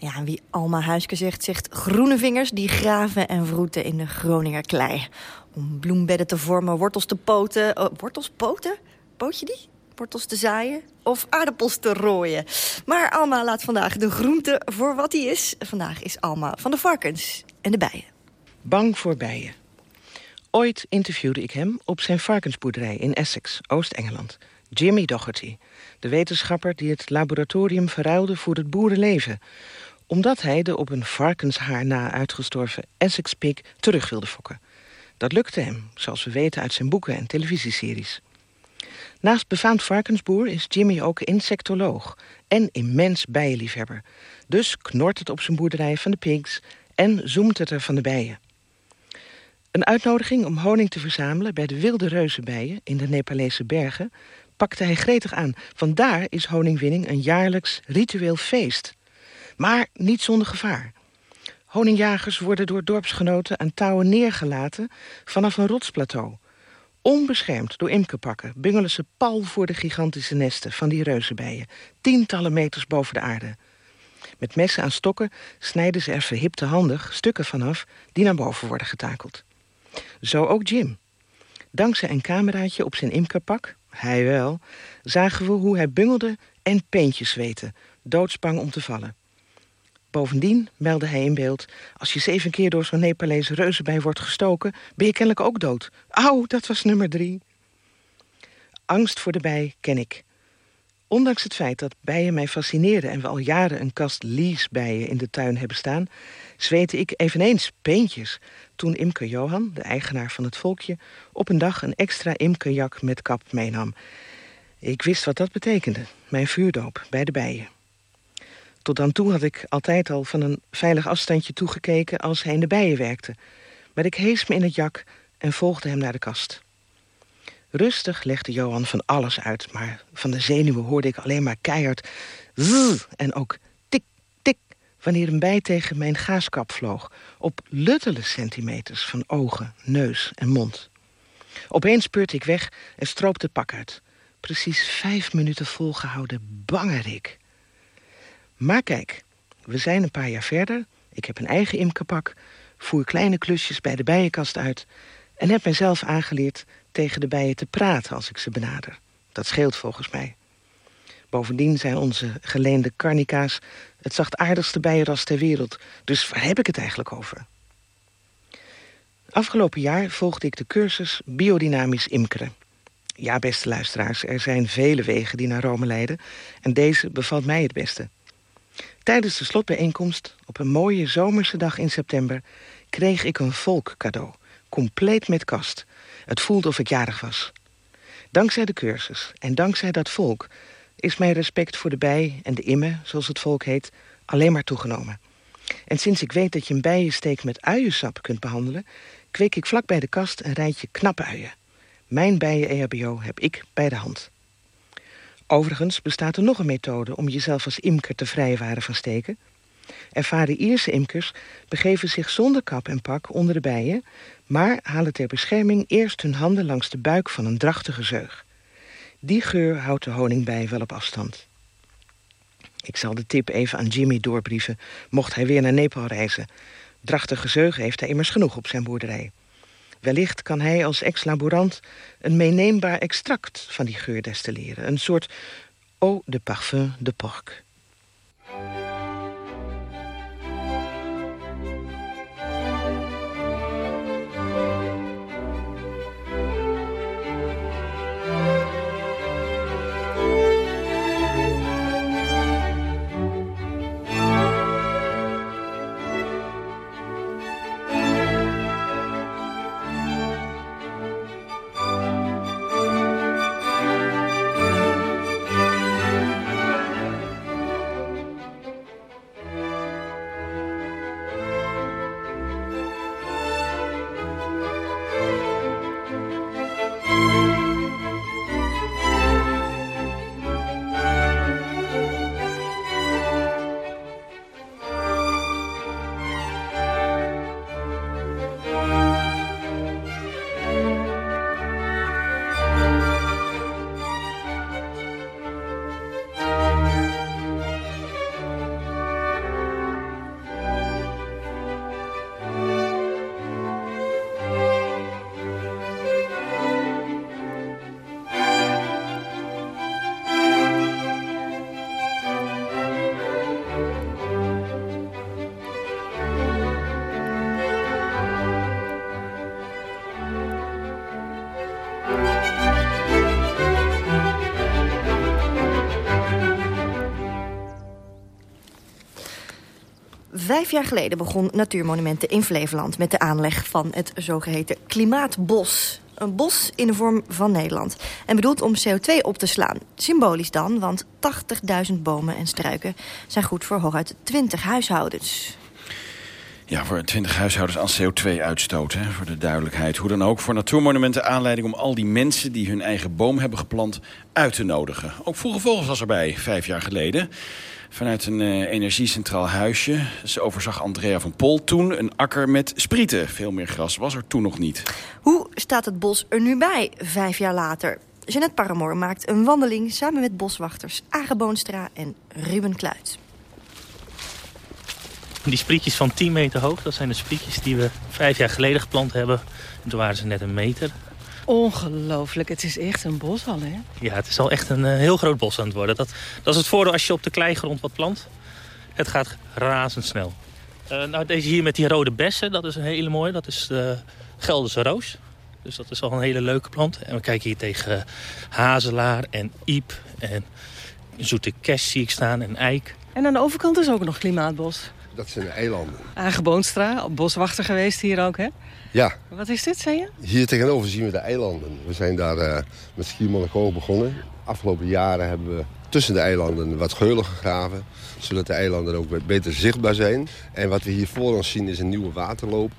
Ja, en wie Alma Huiske zegt, zegt groene vingers die graven en vroeten in de Groninger klei. Om bloembedden te vormen, wortels te poten... Oh, wortels poten? Poot je die? Wortels te zaaien of aardappels te rooien. Maar Alma laat vandaag de groente voor wat hij is. Vandaag is Alma van de varkens en de bijen. Bang voor bijen. Ooit interviewde ik hem op zijn varkensboerderij in Essex, Oost-Engeland. Jimmy Doherty, de wetenschapper die het laboratorium verruilde voor het boerenleven omdat hij de op een varkenshaar na uitgestorven Essex Pig terug wilde fokken. Dat lukte hem, zoals we weten uit zijn boeken en televisieseries. Naast befaamd varkensboer is Jimmy ook insectoloog en immens bijenliefhebber. Dus knort het op zijn boerderij van de pigs en zoemt het er van de bijen. Een uitnodiging om honing te verzamelen bij de wilde reuzenbijen in de Nepalese bergen pakte hij gretig aan. Vandaar is honingwinning een jaarlijks ritueel feest. Maar niet zonder gevaar. Honingjagers worden door dorpsgenoten aan touwen neergelaten vanaf een rotsplateau. Onbeschermd door imkerpakken bungelen ze pal voor de gigantische nesten van die reuzenbijen, tientallen meters boven de aarde. Met messen aan stokken snijden ze er verhipte handig stukken vanaf die naar boven worden getakeld. Zo ook Jim. Dankzij een cameraatje op zijn imkerpak, hij wel, zagen we hoe hij bungelde en peentjes zweten, doodsbang om te vallen. Bovendien meldde hij in beeld... als je zeven keer door zo'n Nepalese reuzenbij wordt gestoken... ben je kennelijk ook dood. Auw, dat was nummer drie. Angst voor de bij ken ik. Ondanks het feit dat bijen mij fascineerden... en we al jaren een kast leasebijen in de tuin hebben staan... zweette ik eveneens peentjes... toen imker Johan, de eigenaar van het volkje... op een dag een extra imkerjak met kap meenam. Ik wist wat dat betekende, mijn vuurdoop bij de bijen. Tot dan toe had ik altijd al van een veilig afstandje toegekeken als hij in de bijen werkte. Maar ik hees me in het jak en volgde hem naar de kast. Rustig legde Johan van alles uit, maar van de zenuwen hoorde ik alleen maar keihard zzz en ook tik, tik, wanneer een bij tegen mijn gaaskap vloog, op luttele centimeters van ogen, neus en mond. Opeens speurde ik weg en stroopte het pak uit. Precies vijf minuten volgehouden bangerik. Maar kijk, we zijn een paar jaar verder. Ik heb een eigen imkerpak, voer kleine klusjes bij de bijenkast uit... en heb mijzelf aangeleerd tegen de bijen te praten als ik ze benader. Dat scheelt volgens mij. Bovendien zijn onze geleende carnica's het zachtaardigste bijenras ter wereld. Dus waar heb ik het eigenlijk over? Afgelopen jaar volgde ik de cursus biodynamisch imkeren. Ja, beste luisteraars, er zijn vele wegen die naar Rome leiden... en deze bevalt mij het beste. Tijdens de slotbijeenkomst, op een mooie zomerse dag in september... kreeg ik een volk cadeau, compleet met kast. Het voelde of ik jarig was. Dankzij de cursus en dankzij dat volk... is mijn respect voor de bij en de imme, zoals het volk heet... alleen maar toegenomen. En sinds ik weet dat je een bijensteek met uiensap kunt behandelen... kweek ik vlak bij de kast een rijtje knappe uien. Mijn bijen-EHBO heb ik bij de hand. Overigens bestaat er nog een methode om jezelf als imker te vrijwaren van steken. Ervaren Ierse imkers begeven zich zonder kap en pak onder de bijen... maar halen ter bescherming eerst hun handen langs de buik van een drachtige zeug. Die geur houdt de honingbij wel op afstand. Ik zal de tip even aan Jimmy doorbrieven, mocht hij weer naar Nepal reizen. Drachtige zeugen heeft hij immers genoeg op zijn boerderij. Wellicht kan hij als ex-laborant een meeneembaar extract van die geur destilleren. Een soort eau de parfum de porc. Vijf jaar geleden begon Natuurmonumenten in Flevoland... met de aanleg van het zogeheten Klimaatbos. Een bos in de vorm van Nederland. En bedoeld om CO2 op te slaan. Symbolisch dan, want 80.000 bomen en struiken... zijn goed voor hooguit 20 huishoudens. Ja, voor 20 huishoudens als CO2-uitstoot, voor de duidelijkheid. Hoe dan ook, voor Natuurmonumenten aanleiding om al die mensen... die hun eigen boom hebben geplant, uit te nodigen. Ook Vroege Vogels was erbij, vijf jaar geleden. Vanuit een uh, energiecentraal huisje. Ze overzag Andrea van Pol toen een akker met sprieten. Veel meer gras was er toen nog niet. Hoe staat het bos er nu bij, vijf jaar later? Jeanette Paramoor maakt een wandeling samen met boswachters Age Boonstra en Ruben Kluit. Die sprietjes van 10 meter hoog, dat zijn de sprietjes die we vijf jaar geleden geplant hebben. En toen waren ze net een meter. Ongelooflijk, het is echt een bos al, hè? Ja, het is al echt een uh, heel groot bos aan het worden. Dat, dat is het voordeel als je op de kleigrond wat plant. Het gaat razendsnel. Uh, nou, deze hier met die rode bessen, dat is een hele mooie. Dat is de Gelderse roos. Dus dat is al een hele leuke plant. En we kijken hier tegen hazelaar en iep en zoete kes zie ik staan en eik. En aan de overkant is ook nog klimaatbos. Dat zijn de eilanden. Aangeboonstra, boswachter geweest hier ook, hè? Ja. Wat is dit, zei je? Hier tegenover zien we de eilanden. We zijn daar uh, met Schiermonnikoog begonnen. Afgelopen jaren hebben we tussen de eilanden wat geulen gegraven. Zodat de eilanden ook beter zichtbaar zijn. En wat we hier voor ons zien is een nieuwe waterloop.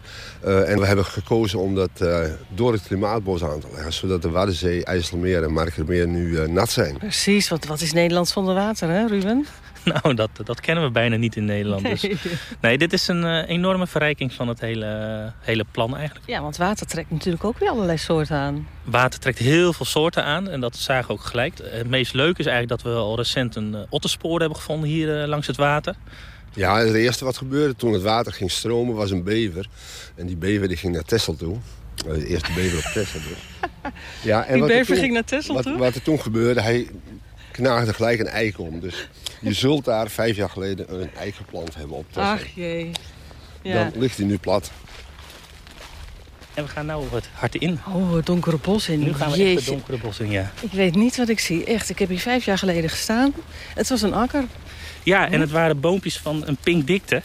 Uh, en we hebben gekozen om dat uh, door het klimaatbos aan te leggen. Zodat de Waddenzee, IJsselmeer en Markermeer nu nat zijn. Precies, wat, wat is Nederland zonder water, hè Ruben? (laughs) Nou, dat, dat kennen we bijna niet in Nederland. Dus. Nee, nee dit is een uh, enorme verrijking van het hele, hele plan eigenlijk. Ja, want water trekt natuurlijk ook weer allerlei soorten aan. Water trekt heel veel soorten aan en dat zagen we ook gelijk. Het meest leuke is eigenlijk dat we al recent een uh, otterspoor hebben gevonden hier uh, langs het water. Ja, het eerste wat gebeurde toen het water ging stromen was een bever. En die bever die ging naar Texel toe. De eerste bever op Texel dus. (laughs) Ja, en die bever toen, ging naar Texel wat, toe? Wat er toen gebeurde, hij knaagde gelijk een eik om. Dus je zult daar vijf jaar geleden een eik geplant hebben op Texel. Ach jee. Ja. Dan ligt hij nu plat. En we gaan nu het hart in. Oh, het donkere bos in. Nu gaan we Jeetje. echt het donkere bos in, ja. Ik weet niet wat ik zie. Echt, ik heb hier vijf jaar geleden gestaan. Het was een akker. Ja, en het waren boompjes van een pinkdikte.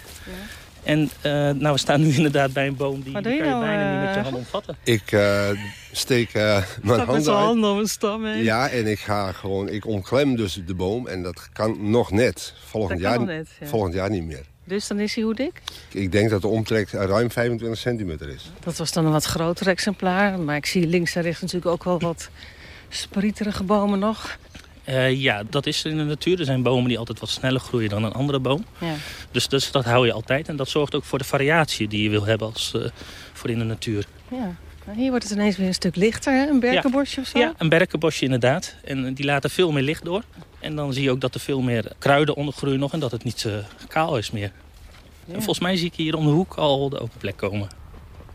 En eh, nou, we staan nu (laughs) inderdaad bij een boom die, kan je je nou, bijna niet met je eh? hand omvatten. Ik eh, steek eh, mijn met handen zijn uit. handen op een stam heen. Ja, en ik ga gewoon, ik omklem dus de boom en dat kan nog net. Volgend, Dat jaar, nog net, ja. volgend jaar niet meer. Dus dan is hij hoe dik? Ik denk dat de omtrek ruim 25 centimeter is. Dat was dan een wat groter exemplaar. Maar ik zie links en rechts natuurlijk ook wel wat sprieterige bomen nog. Eh, ja, dat is in de natuur. Er zijn bomen die altijd wat sneller groeien dan een andere boom. Ja. Dus, dus dat hou je altijd. En dat zorgt ook voor de variatie die je wil hebben als eh, voor in de natuur. ja. Nou, hier wordt het ineens weer een stuk lichter, hè? Een berkenbosje of zo? Ja, een berkenbosje inderdaad. En eh, die laten veel meer licht door. En dan zie je ook dat er veel meer kruiden ondergroeien nog en dat het niet eh, kaal is meer. En volgens mij zie ik hier om de hoek al de open plek komen.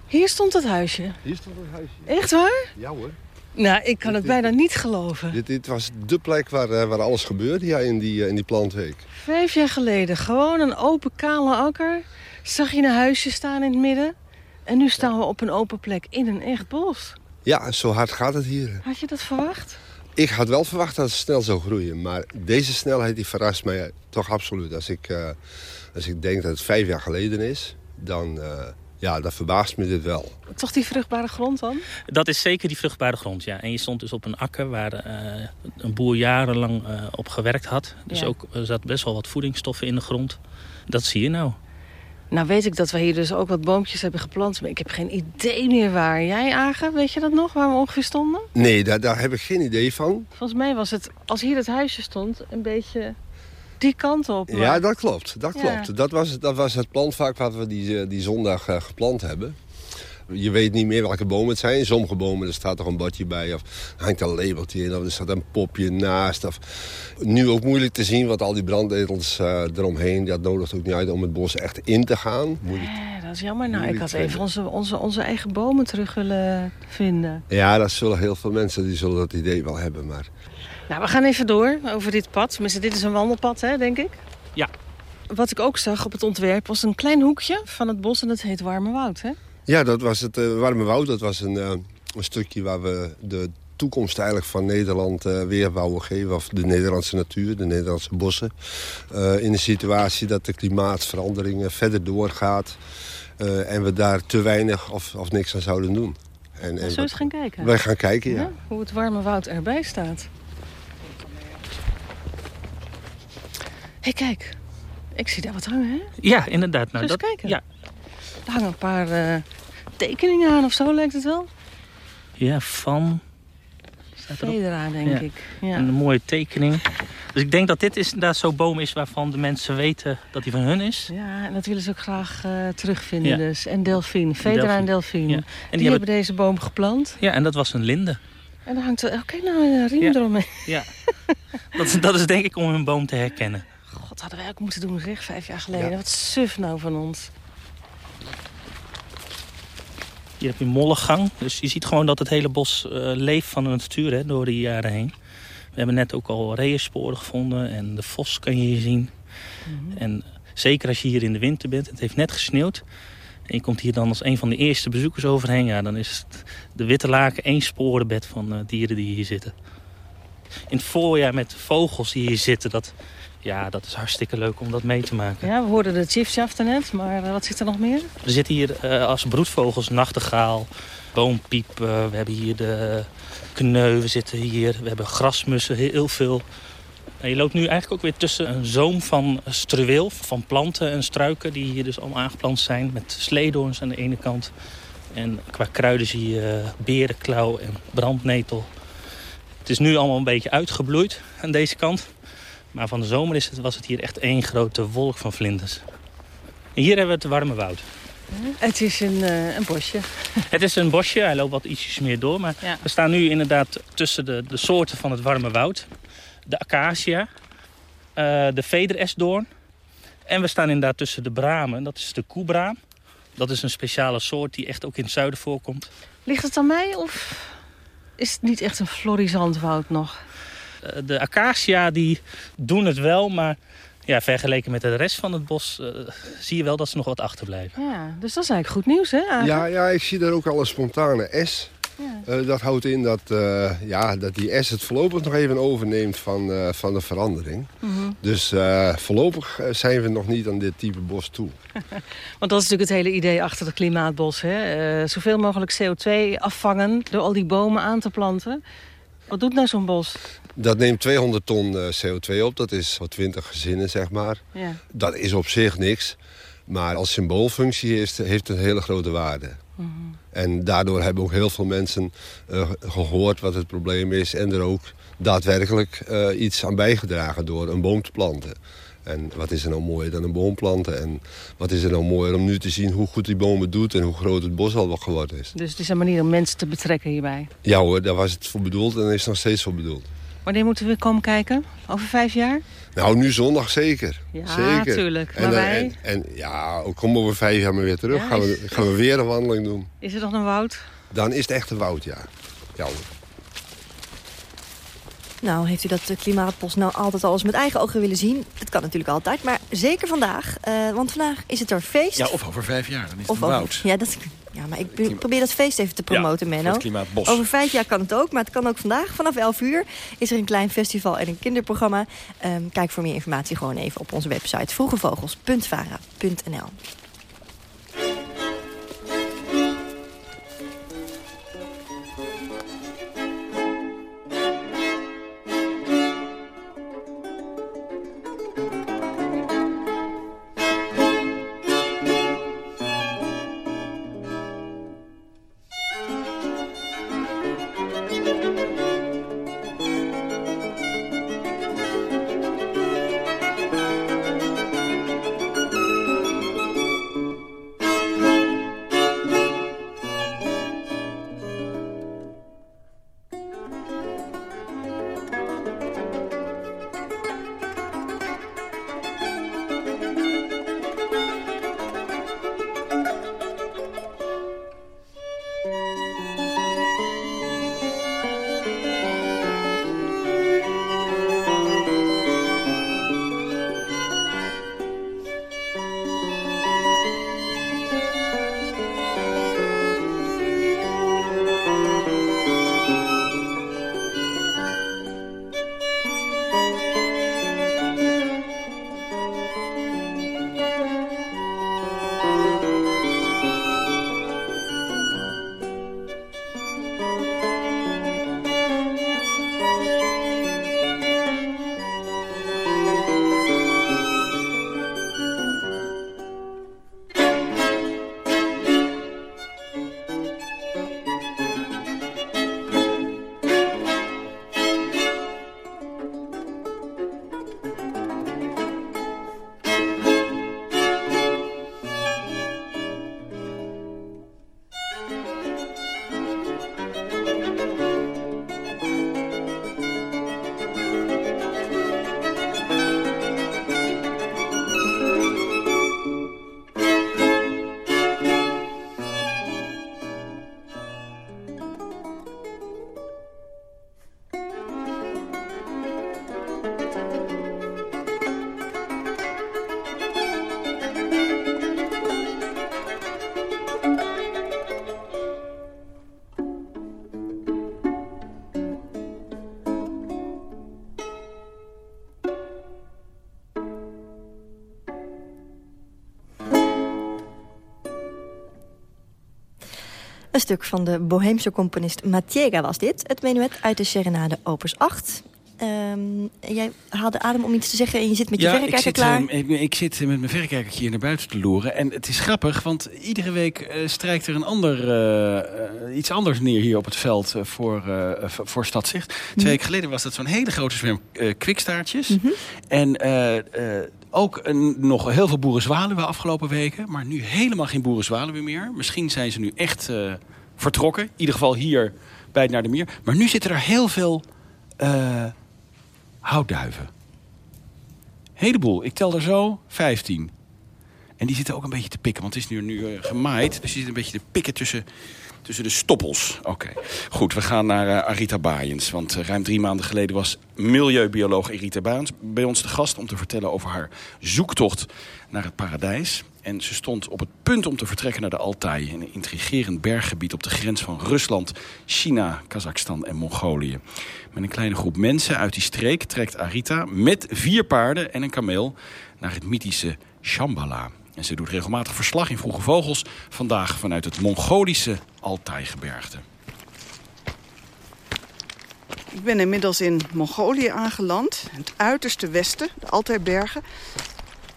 Hier stond het huisje. Hier stond het huisje. Echt waar? Ja hoor. Nou, ik kan het bijna niet geloven. Dit, dit was de plek waar, eh, waar alles gebeurde ja, in, die, eh, in die plantweek. Vijf jaar geleden, gewoon een open kale akker. Zag je een huisje staan in het midden. En nu staan we op een open plek in een echt bos. Ja, zo hard gaat het hier. Had je dat verwacht? Ik had wel verwacht dat het snel zou groeien. Maar deze snelheid die verrast mij toch absoluut. Als ik, eh, als ik denk dat het vijf jaar geleden is, dan, eh, ja, dan verbaast me dit wel. Toch die vruchtbare grond dan? Dat is zeker die vruchtbare grond, ja. En je stond dus op een akker waar eh, een boer jarenlang eh, op gewerkt had. Dus Ja. ook er zat best wel wat voedingsstoffen in de grond. Dat zie je nou. Nou weet ik dat we hier dus ook wat boompjes hebben geplant. Maar ik heb geen idee meer waar. Jij, Agen, weet je dat nog? Waar we ongeveer stonden? Nee, daar, daar heb ik geen idee van. Volgens mij was het, als hier het huisje stond, een beetje die kant op. maar- Ja, dat klopt. Dat, Ja. klopt. Dat, was, dat was het plantvak wat we die, eh, die zondag eh, geplant hebben. Je weet niet meer welke bomen het zijn. Sommige bomen, er staat toch een bordje bij. Of er hangt een labeltje in. Of er staat een popje naast. Of, nu ook moeilijk te zien, want al die brandnetels eh, eromheen. Dat nodigt ook niet uit om het bos echt in te gaan. Moeilijk. Dat is jammer. Nou, ik had even onze, onze, onze eigen bomen terug willen vinden. Ja, dat zullen heel veel mensen die zullen dat idee wel hebben. Maar Nou, we gaan even door over dit pad. Tenminste, dit is een wandelpad, hè, denk ik. Ja. Wat ik ook zag op het ontwerp was een klein hoekje van het bos en dat heet Warme Woud, hè? ja, dat was het eh, Warme Woud. Dat was een, eh, een stukje waar we de toekomst eigenlijk van Nederland eh, weer wouden geven. Of de Nederlandse natuur, de Nederlandse bossen. Eh, in een situatie dat de klimaatverandering verder doorgaat. eh, en we daar te weinig of, of niks aan zouden doen. En, Zullen we eens gaan kijken? Wij gaan kijken, ja. Hoe het Warme Woud erbij staat. Hey, kijk. Ik zie daar wat hangen, hè? Ja, inderdaad. Nou, dat, kijken? Ja, Er hangen een paar eh, tekeningen aan of zo, lijkt het wel. ja, van... Federa, denk Ja. ik. Ja. Een mooie tekening. Dus ik denk dat dit is, inderdaad zo'n boom is waarvan de mensen weten dat die van hun is. Ja, en dat willen ze ook graag eh, terugvinden Ja. dus. En Delphine, Federa en Delphine. En die, die, hebben deze boom geplant. Ja, en dat was een linde. En dan hangt er... Oh, kijk nou, een riem eromheen. Ja. dat, is- dat is denk ik om hun boom te herkennen. God, hadden wij ook moeten doen, zeg, vijf jaar geleden. Ja. Wat suf nou van ons. Hier heb je mollengang. Dus je ziet gewoon dat het hele bos eh, leeft van de natuur hè, door de jaren heen. We hebben net ook al reeënsporen gevonden en de vos kan je hier zien. En zeker als je hier in de winter bent, het heeft net gesneeuwd. En je komt hier dan als een van de eerste bezoekers overheen. Ja, dan is het de witte laken één sporenbed van eh, dieren die hier zitten. In het voorjaar met vogels die hier zitten, dat, ja, dat is hartstikke leuk om dat mee te maken. Ja, we hoorden de chiefschaften net, maar eh, wat zit er nog meer? Er zitten hier eh, als broedvogels nachtegaal, boompiep. we hebben hier de kneu, we zitten hier. We hebben grasmussen, heel, heel veel. En je loopt nu eigenlijk ook weer tussen een zoom van struweel, van planten en struiken... die hier dus allemaal aangeplant zijn met sleedoorns aan de ene kant. En qua kruiden zie je eh, berenklauw en brandnetel. Het is nu allemaal een beetje uitgebloeid aan deze kant. Maar van de zomer is het, was het hier echt één grote wolk van vlinders. En hier hebben we het warme woud. Het is een, eh, een bosje. (laughs) Het is een bosje, hij loopt wat ietsjes meer door. Maar Ja. we staan nu inderdaad tussen de, de soorten van het warme woud. De acacia, eh, de vederesdoorn. En we staan inderdaad tussen de bramen. Dat is de koebraam. Dat is een speciale soort die echt ook in het zuiden voorkomt. Ligt het aan mij of is het niet echt een florisant woud nog? Eh, de acacia die doen het wel, maar ja, vergeleken met de rest van het bos uh, zie je wel dat ze nog wat achterblijven. Ja, dus dat is eigenlijk goed nieuws, hè? Ja, ja, ik zie daar ook al een spontane S. Ja. Uh, dat houdt in dat, uh, ja, dat die S het voorlopig nog even overneemt van, uh, van de verandering. Mm -hmm. Dus voorlopig zijn we nog niet aan dit type bos toe. (laughs) Want dat is natuurlijk het hele idee achter het klimaatbos. Hè? zoveel mogelijk CO2 afvangen door al die bomen aan te planten. Wat doet nou zo'n bos? Dat neemt 200 ton CO2 op. Dat is voor 20 gezinnen, zeg maar. Ja. Dat is op zich niks. Maar als symboolfunctie heeft, heeft het een hele grote waarde. Mm -hmm. En daardoor hebben ook heel veel mensen uh, gehoord wat het probleem is... en er ook daadwerkelijk uh, iets aan bijgedragen door een boom te planten. En wat is er nou mooier dan een boom planten? En wat is er nou mooier om nu te zien hoe goed die boom het doet... en hoe groot het bos al geworden is. Dus het is een manier om mensen te betrekken hierbij? Ja hoor, daar was het voor bedoeld en is het nog steeds voor bedoeld. Wanneer moeten we komen kijken? Over vijf jaar? Nou, nu zondag zeker. Ja, zeker. natuurlijk. Maar en, wij... en, en, ja, kom over vijf jaar maar weer terug. Ja, gaan, we, gaan we weer een wandeling doen. Is er nog een woud? Dan is het echt een woud, ja. ja nou, heeft u dat klimaatbos nou altijd alles met eigen ogen willen zien? Dat kan natuurlijk altijd, maar zeker vandaag. Uh, want vandaag is het er feest. Ja, of over vijf jaar, dan is het of een woud. Ja, dat, ja, maar ik probeer dat feest even te promoten, ja, Menno. Klimaatbos. Over vijf jaar kan het ook, maar het kan ook vandaag. Vanaf 11 uur is er een klein festival en een kinderprogramma. Um, kijk voor meer informatie gewoon even op onze website vroegevogels.vara.nl. Een stuk van de Boheemse componist Mathiega was dit. Het menuet uit de Serenade Opus 8. Um, jij haalde adem om iets te zeggen en je zit met je verrekijker ik zit, klaar. Uh, ik, ik, zit met mijn verrekijkertje hier naar buiten te loeren. En het is grappig, want iedere week uh, strijkt er een ander, uh, iets anders neer hier op het veld voor, voor Stadzicht. Twee Mhm. weken geleden was dat zo'n hele grote zwerm kwikstaartjes. En ook een, nog heel veel boerenzwaluwen afgelopen weken. Maar nu helemaal geen boerenzwaluwen meer. Misschien zijn ze nu echt vertrokken. In ieder geval hier bij het Naar de Meer. Maar nu zitten er heel veel houtduiven. Heleboel. Ik tel er zo 15. En die zitten ook een beetje te pikken. Want het is nu, nu uh, gemaaid. Dus die zitten een beetje te pikken tussen Tussen de stoppels. Oké. Goed, we gaan naar uh, Arita Baaiens. Want uh, ruim drie maanden geleden was milieubioloog Arita Baaiens bij ons te gast... om te vertellen over haar zoektocht naar het paradijs. En ze stond op het punt om te vertrekken naar de Altai... een intrigerend berggebied op de grens van Rusland, China, Kazachstan en Mongolië. Met een kleine groep mensen uit die streek trekt Arita met vier paarden en een kameel... naar het mythische Shambhala. En ze doet regelmatig verslag in Vroege Vogels. Vandaag vanuit het Mongolische Altai-gebergte. Ik ben inmiddels in Mongolië aangeland. Het uiterste westen, de Altai-bergen.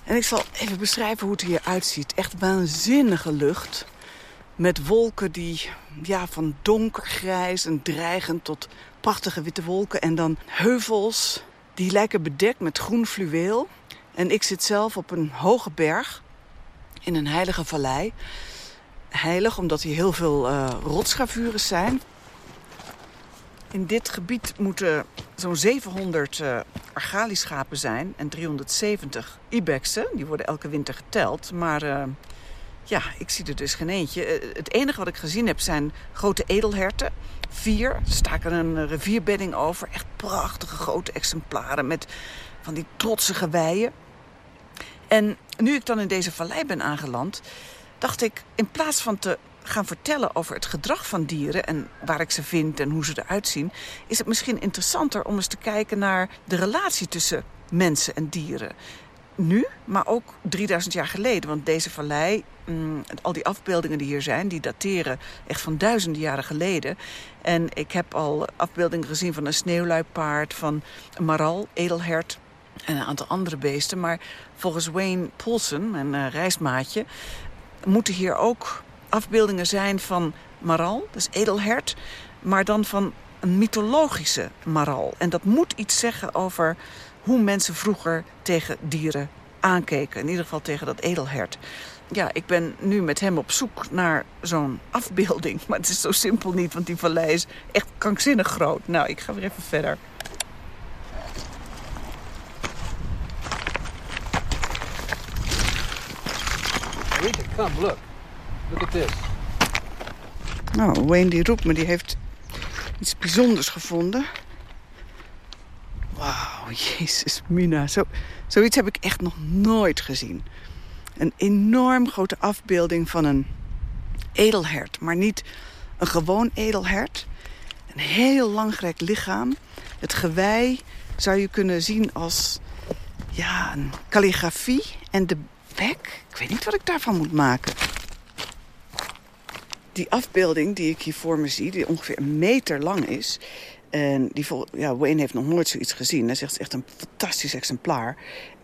En ik zal even beschrijven hoe het hier uitziet. Echt waanzinnige lucht. Met wolken die ja, van donkergrijs en dreigend tot prachtige witte wolken. En dan heuvels die lijken bedekt met groen fluweel. En ik zit zelf op een hoge berg in een heilige vallei. Heilig omdat hier heel veel uh, rotsgravures zijn. In dit gebied moeten zo'n 700 uh, argalieschapen zijn en 370 ibexen. Die worden elke winter geteld. Maar uh, ja, ik zie er dus geen eentje. het enige wat ik gezien heb zijn grote edelherten. Vier. Er staken een rivierbedding over. Echt prachtige grote exemplaren met van die trotsige weien. En nu ik dan in deze vallei ben aangeland, dacht ik in plaats van te gaan vertellen over het gedrag van dieren en waar ik ze vind en hoe ze eruit zien, is het misschien interessanter om eens te kijken naar de relatie tussen mensen en dieren. Nu, maar ook 3000 jaar geleden. Want deze vallei, mm, al die afbeeldingen die hier zijn, die dateren echt van duizenden jaren geleden. En ik heb al afbeeldingen gezien van een sneeuwluipaard, van een maral, edelhert, en een aantal andere beesten. Maar volgens Wayne Paulson, mijn uh, reismaatje... moeten hier ook afbeeldingen zijn van maral, dus edelhert... maar dan van een mythologische maral. En dat moet iets zeggen over hoe mensen vroeger tegen dieren aankeken. In ieder geval tegen dat edelhert. Ja, ik ben nu met hem op zoek naar zo'n afbeelding. (laughs) Maar het is zo simpel niet, want die vallei is echt krankzinnig groot. Nou, ik ga weer even verder. Rita, come, look. Look at this. Nou, Wayne die roept me, die heeft iets bijzonders gevonden. Wauw, (laughs) jezus, Mina. Zo, zoiets heb ik echt nog nooit gezien. Een enorm grote afbeelding van een edelhert. Maar niet een gewoon edelhert. Een heel langgerekt lichaam. Het gewei zou je kunnen zien als ja, een kalligrafie. En de Ik weet niet wat ik daarvan moet maken. Die afbeelding die ik hier voor me zie, die ongeveer een meter lang is... en die ja, Wayne heeft nog nooit zoiets gezien. Hij zegt, het is echt een fantastisch exemplaar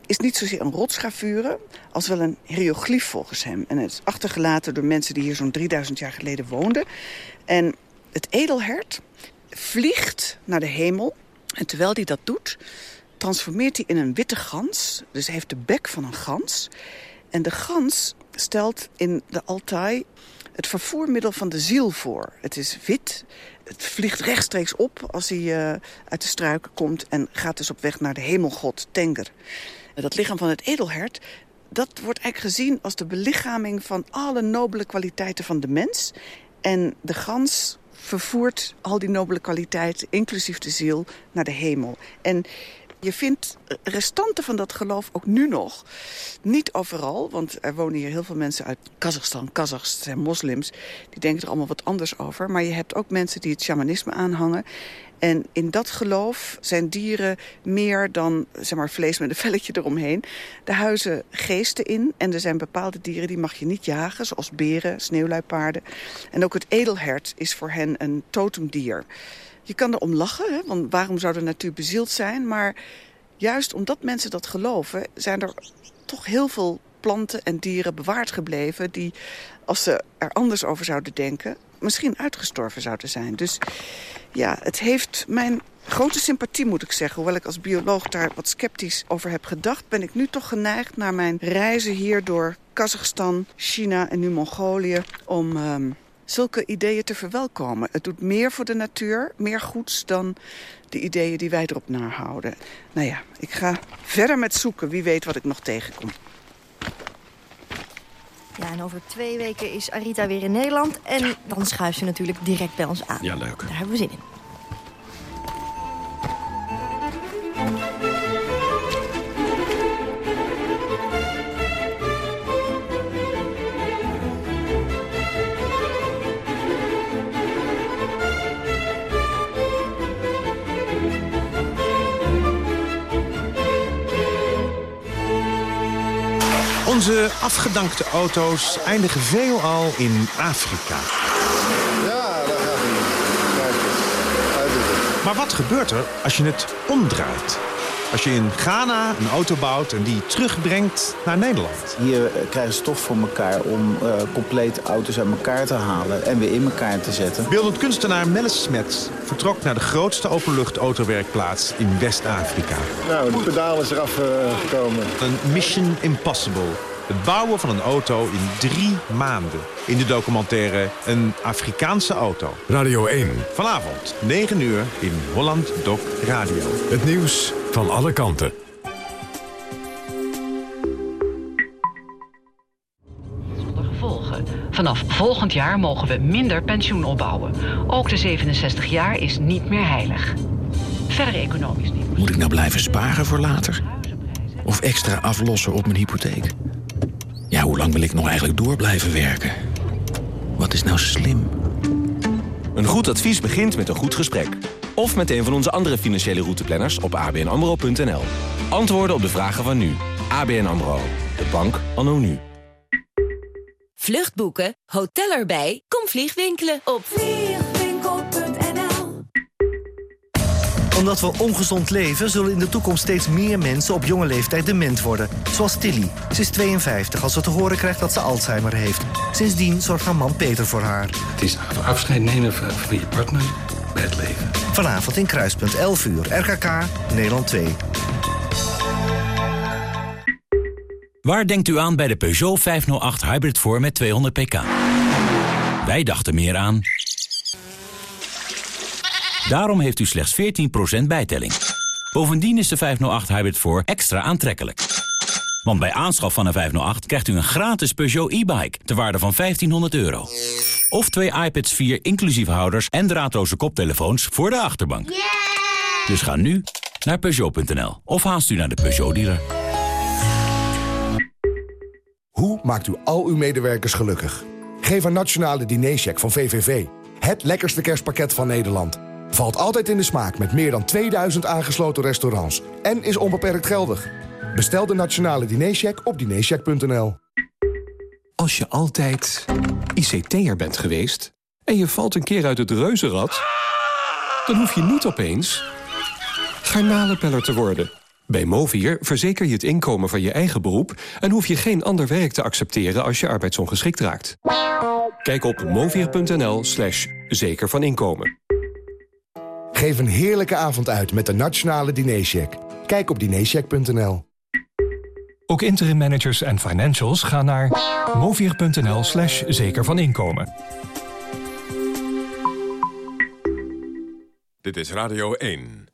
is niet zozeer een rotsgravure als wel een hieroglyf volgens hem. En het is achtergelaten door mensen die hier zo'n 3000 jaar geleden woonden. En het edelhert vliegt naar de hemel. En terwijl hij dat doet, transformeert hij in een witte gans. Dus hij heeft de bek van een gans. En de gans stelt in de Altai het vervoermiddel van de ziel voor. Het is wit, het vliegt rechtstreeks op als hij uh, uit de struiken komt... en gaat dus op weg naar de hemelgod Tenger. En dat lichaam van het edelhert, dat wordt eigenlijk gezien als de belichaming... van alle nobele kwaliteiten van de mens. En de gans vervoert al die nobele kwaliteiten, inclusief de ziel, naar de hemel. En je vindt restanten van dat geloof ook nu nog. Niet overal, want er wonen hier heel veel mensen uit Kazachstan. Kazachs zijn moslims, die denken er allemaal wat anders over. Maar je hebt ook mensen die het shamanisme aanhangen. En in dat geloof zijn dieren meer dan zeg maar, vlees met een velletje eromheen. De huizen geesten in en er zijn bepaalde dieren die mag je niet jagen. Zoals beren, sneeuwluipaarden. En ook het edelhert is voor hen een totemdier. Je kan erom lachen, hè? want waarom zou de natuur bezield zijn? Maar juist omdat mensen dat geloven... zijn er toch heel veel planten en dieren bewaard gebleven... die, als ze er anders over zouden denken... misschien uitgestorven zouden zijn. Dus ja, het heeft mijn grote sympathie, moet ik zeggen. Hoewel ik als bioloog daar wat sceptisch over heb gedacht... ben ik nu toch geneigd naar mijn reizen hier door Kazachstan, China en nu Mongolië... om... Um, zulke ideeën te verwelkomen. Het doet meer voor de natuur, meer goeds dan de ideeën die wij erop nahouden. Nou ja, ik ga verder met zoeken. Wie weet wat ik nog tegenkom. Ja, en over twee weken is Arita weer in Nederland. En dan schuift ze natuurlijk direct bij ons aan. Ja, leuk. Daar hebben we zin in. Afgedankte auto's eindigen veelal in Afrika. Ja, daar gaat hij. Kijk eens. Maar wat gebeurt er als je het omdraait? Als je in Ghana een auto bouwt en die terugbrengt naar Nederland. Hier eh, krijgen ze toch voor elkaar om uh, complete auto's uit elkaar te halen en weer in elkaar te zetten. Beeldend kunstenaar Melis Smets vertrok naar de grootste openluchtautowerkplaats in West-Afrika. Nou, de pedaal is eraf uh, gekomen. Een mission impossible. Het bouwen van een auto in drie maanden. In de documentaire Een Afrikaanse auto. Radio 1. Vanavond, 9 uur, in Holland Doc Radio. Het nieuws van alle kanten. Zonder gevolgen. Vanaf volgend jaar mogen we minder pensioen opbouwen. Ook de 67 jaar is niet meer heilig. Verder economisch niet. Moet ik nou blijven sparen voor later? Of extra aflossen op mijn hypotheek? Ja, hoe lang wil ik nog eigenlijk door blijven werken? Wat is nou slim? Een goed advies begint met een goed gesprek. Of met een van onze andere financiële routeplanners op abnamro.nl. Antwoorden op de vragen van nu. ABN AMRO. De bank anno nu. Vluchtboeken, hotel erbij, kom vliegwinkelen op vliegwinkel.nl Omdat we ongezond leven, zullen in de toekomst steeds meer mensen op jonge leeftijd dement worden. Zoals Tilly. Ze is 52 als ze te horen krijgt dat ze Alzheimer heeft. Sindsdien zorgt haar man Peter voor haar. Het is afscheid nemen van, van je partner bij het leven. Vanavond in Kruispunt 11 uur. RKK, Nederland 2. Waar denkt u aan bij de Peugeot 508 Hybrid voor met 200 pk? Wij dachten meer aan... Daarom heeft u slechts 14% bijtelling. Bovendien is de 508 Hybrid voor extra aantrekkelijk. Want bij aanschaf van een 508 krijgt u een gratis Peugeot e-bike... ter waarde van 1500 euro. Of twee iPads 4 inclusief houders en draadloze koptelefoons voor de achterbank. Dus ga nu naar Peugeot.nl of haast u naar de Peugeot-dealer. Hoe maakt u al uw medewerkers gelukkig? Geef een nationale dinercheck van VVV. Het lekkerste kerstpakket van Nederland. Valt altijd in de smaak met meer dan 2000 aangesloten restaurants. En is onbeperkt geldig. Bestel de nationale dinercheck op dinercheck.nl. Als je altijd ICT'er bent geweest en je valt een keer uit het reuzenrad... dan hoef je niet opeens garnalenpeller te worden. Bij Movier verzeker je het inkomen van je eigen beroep... en hoef je geen ander werk te accepteren als je arbeidsongeschikt raakt. Kijk op movier.nl slash zeker van inkomen. Geef een heerlijke avond uit met de nationale dinercheck. Kijk op dinercheck.nl. Ook interim managers en financials gaan naar movier.nl slash zeker van inkomen. Dit is Radio 1.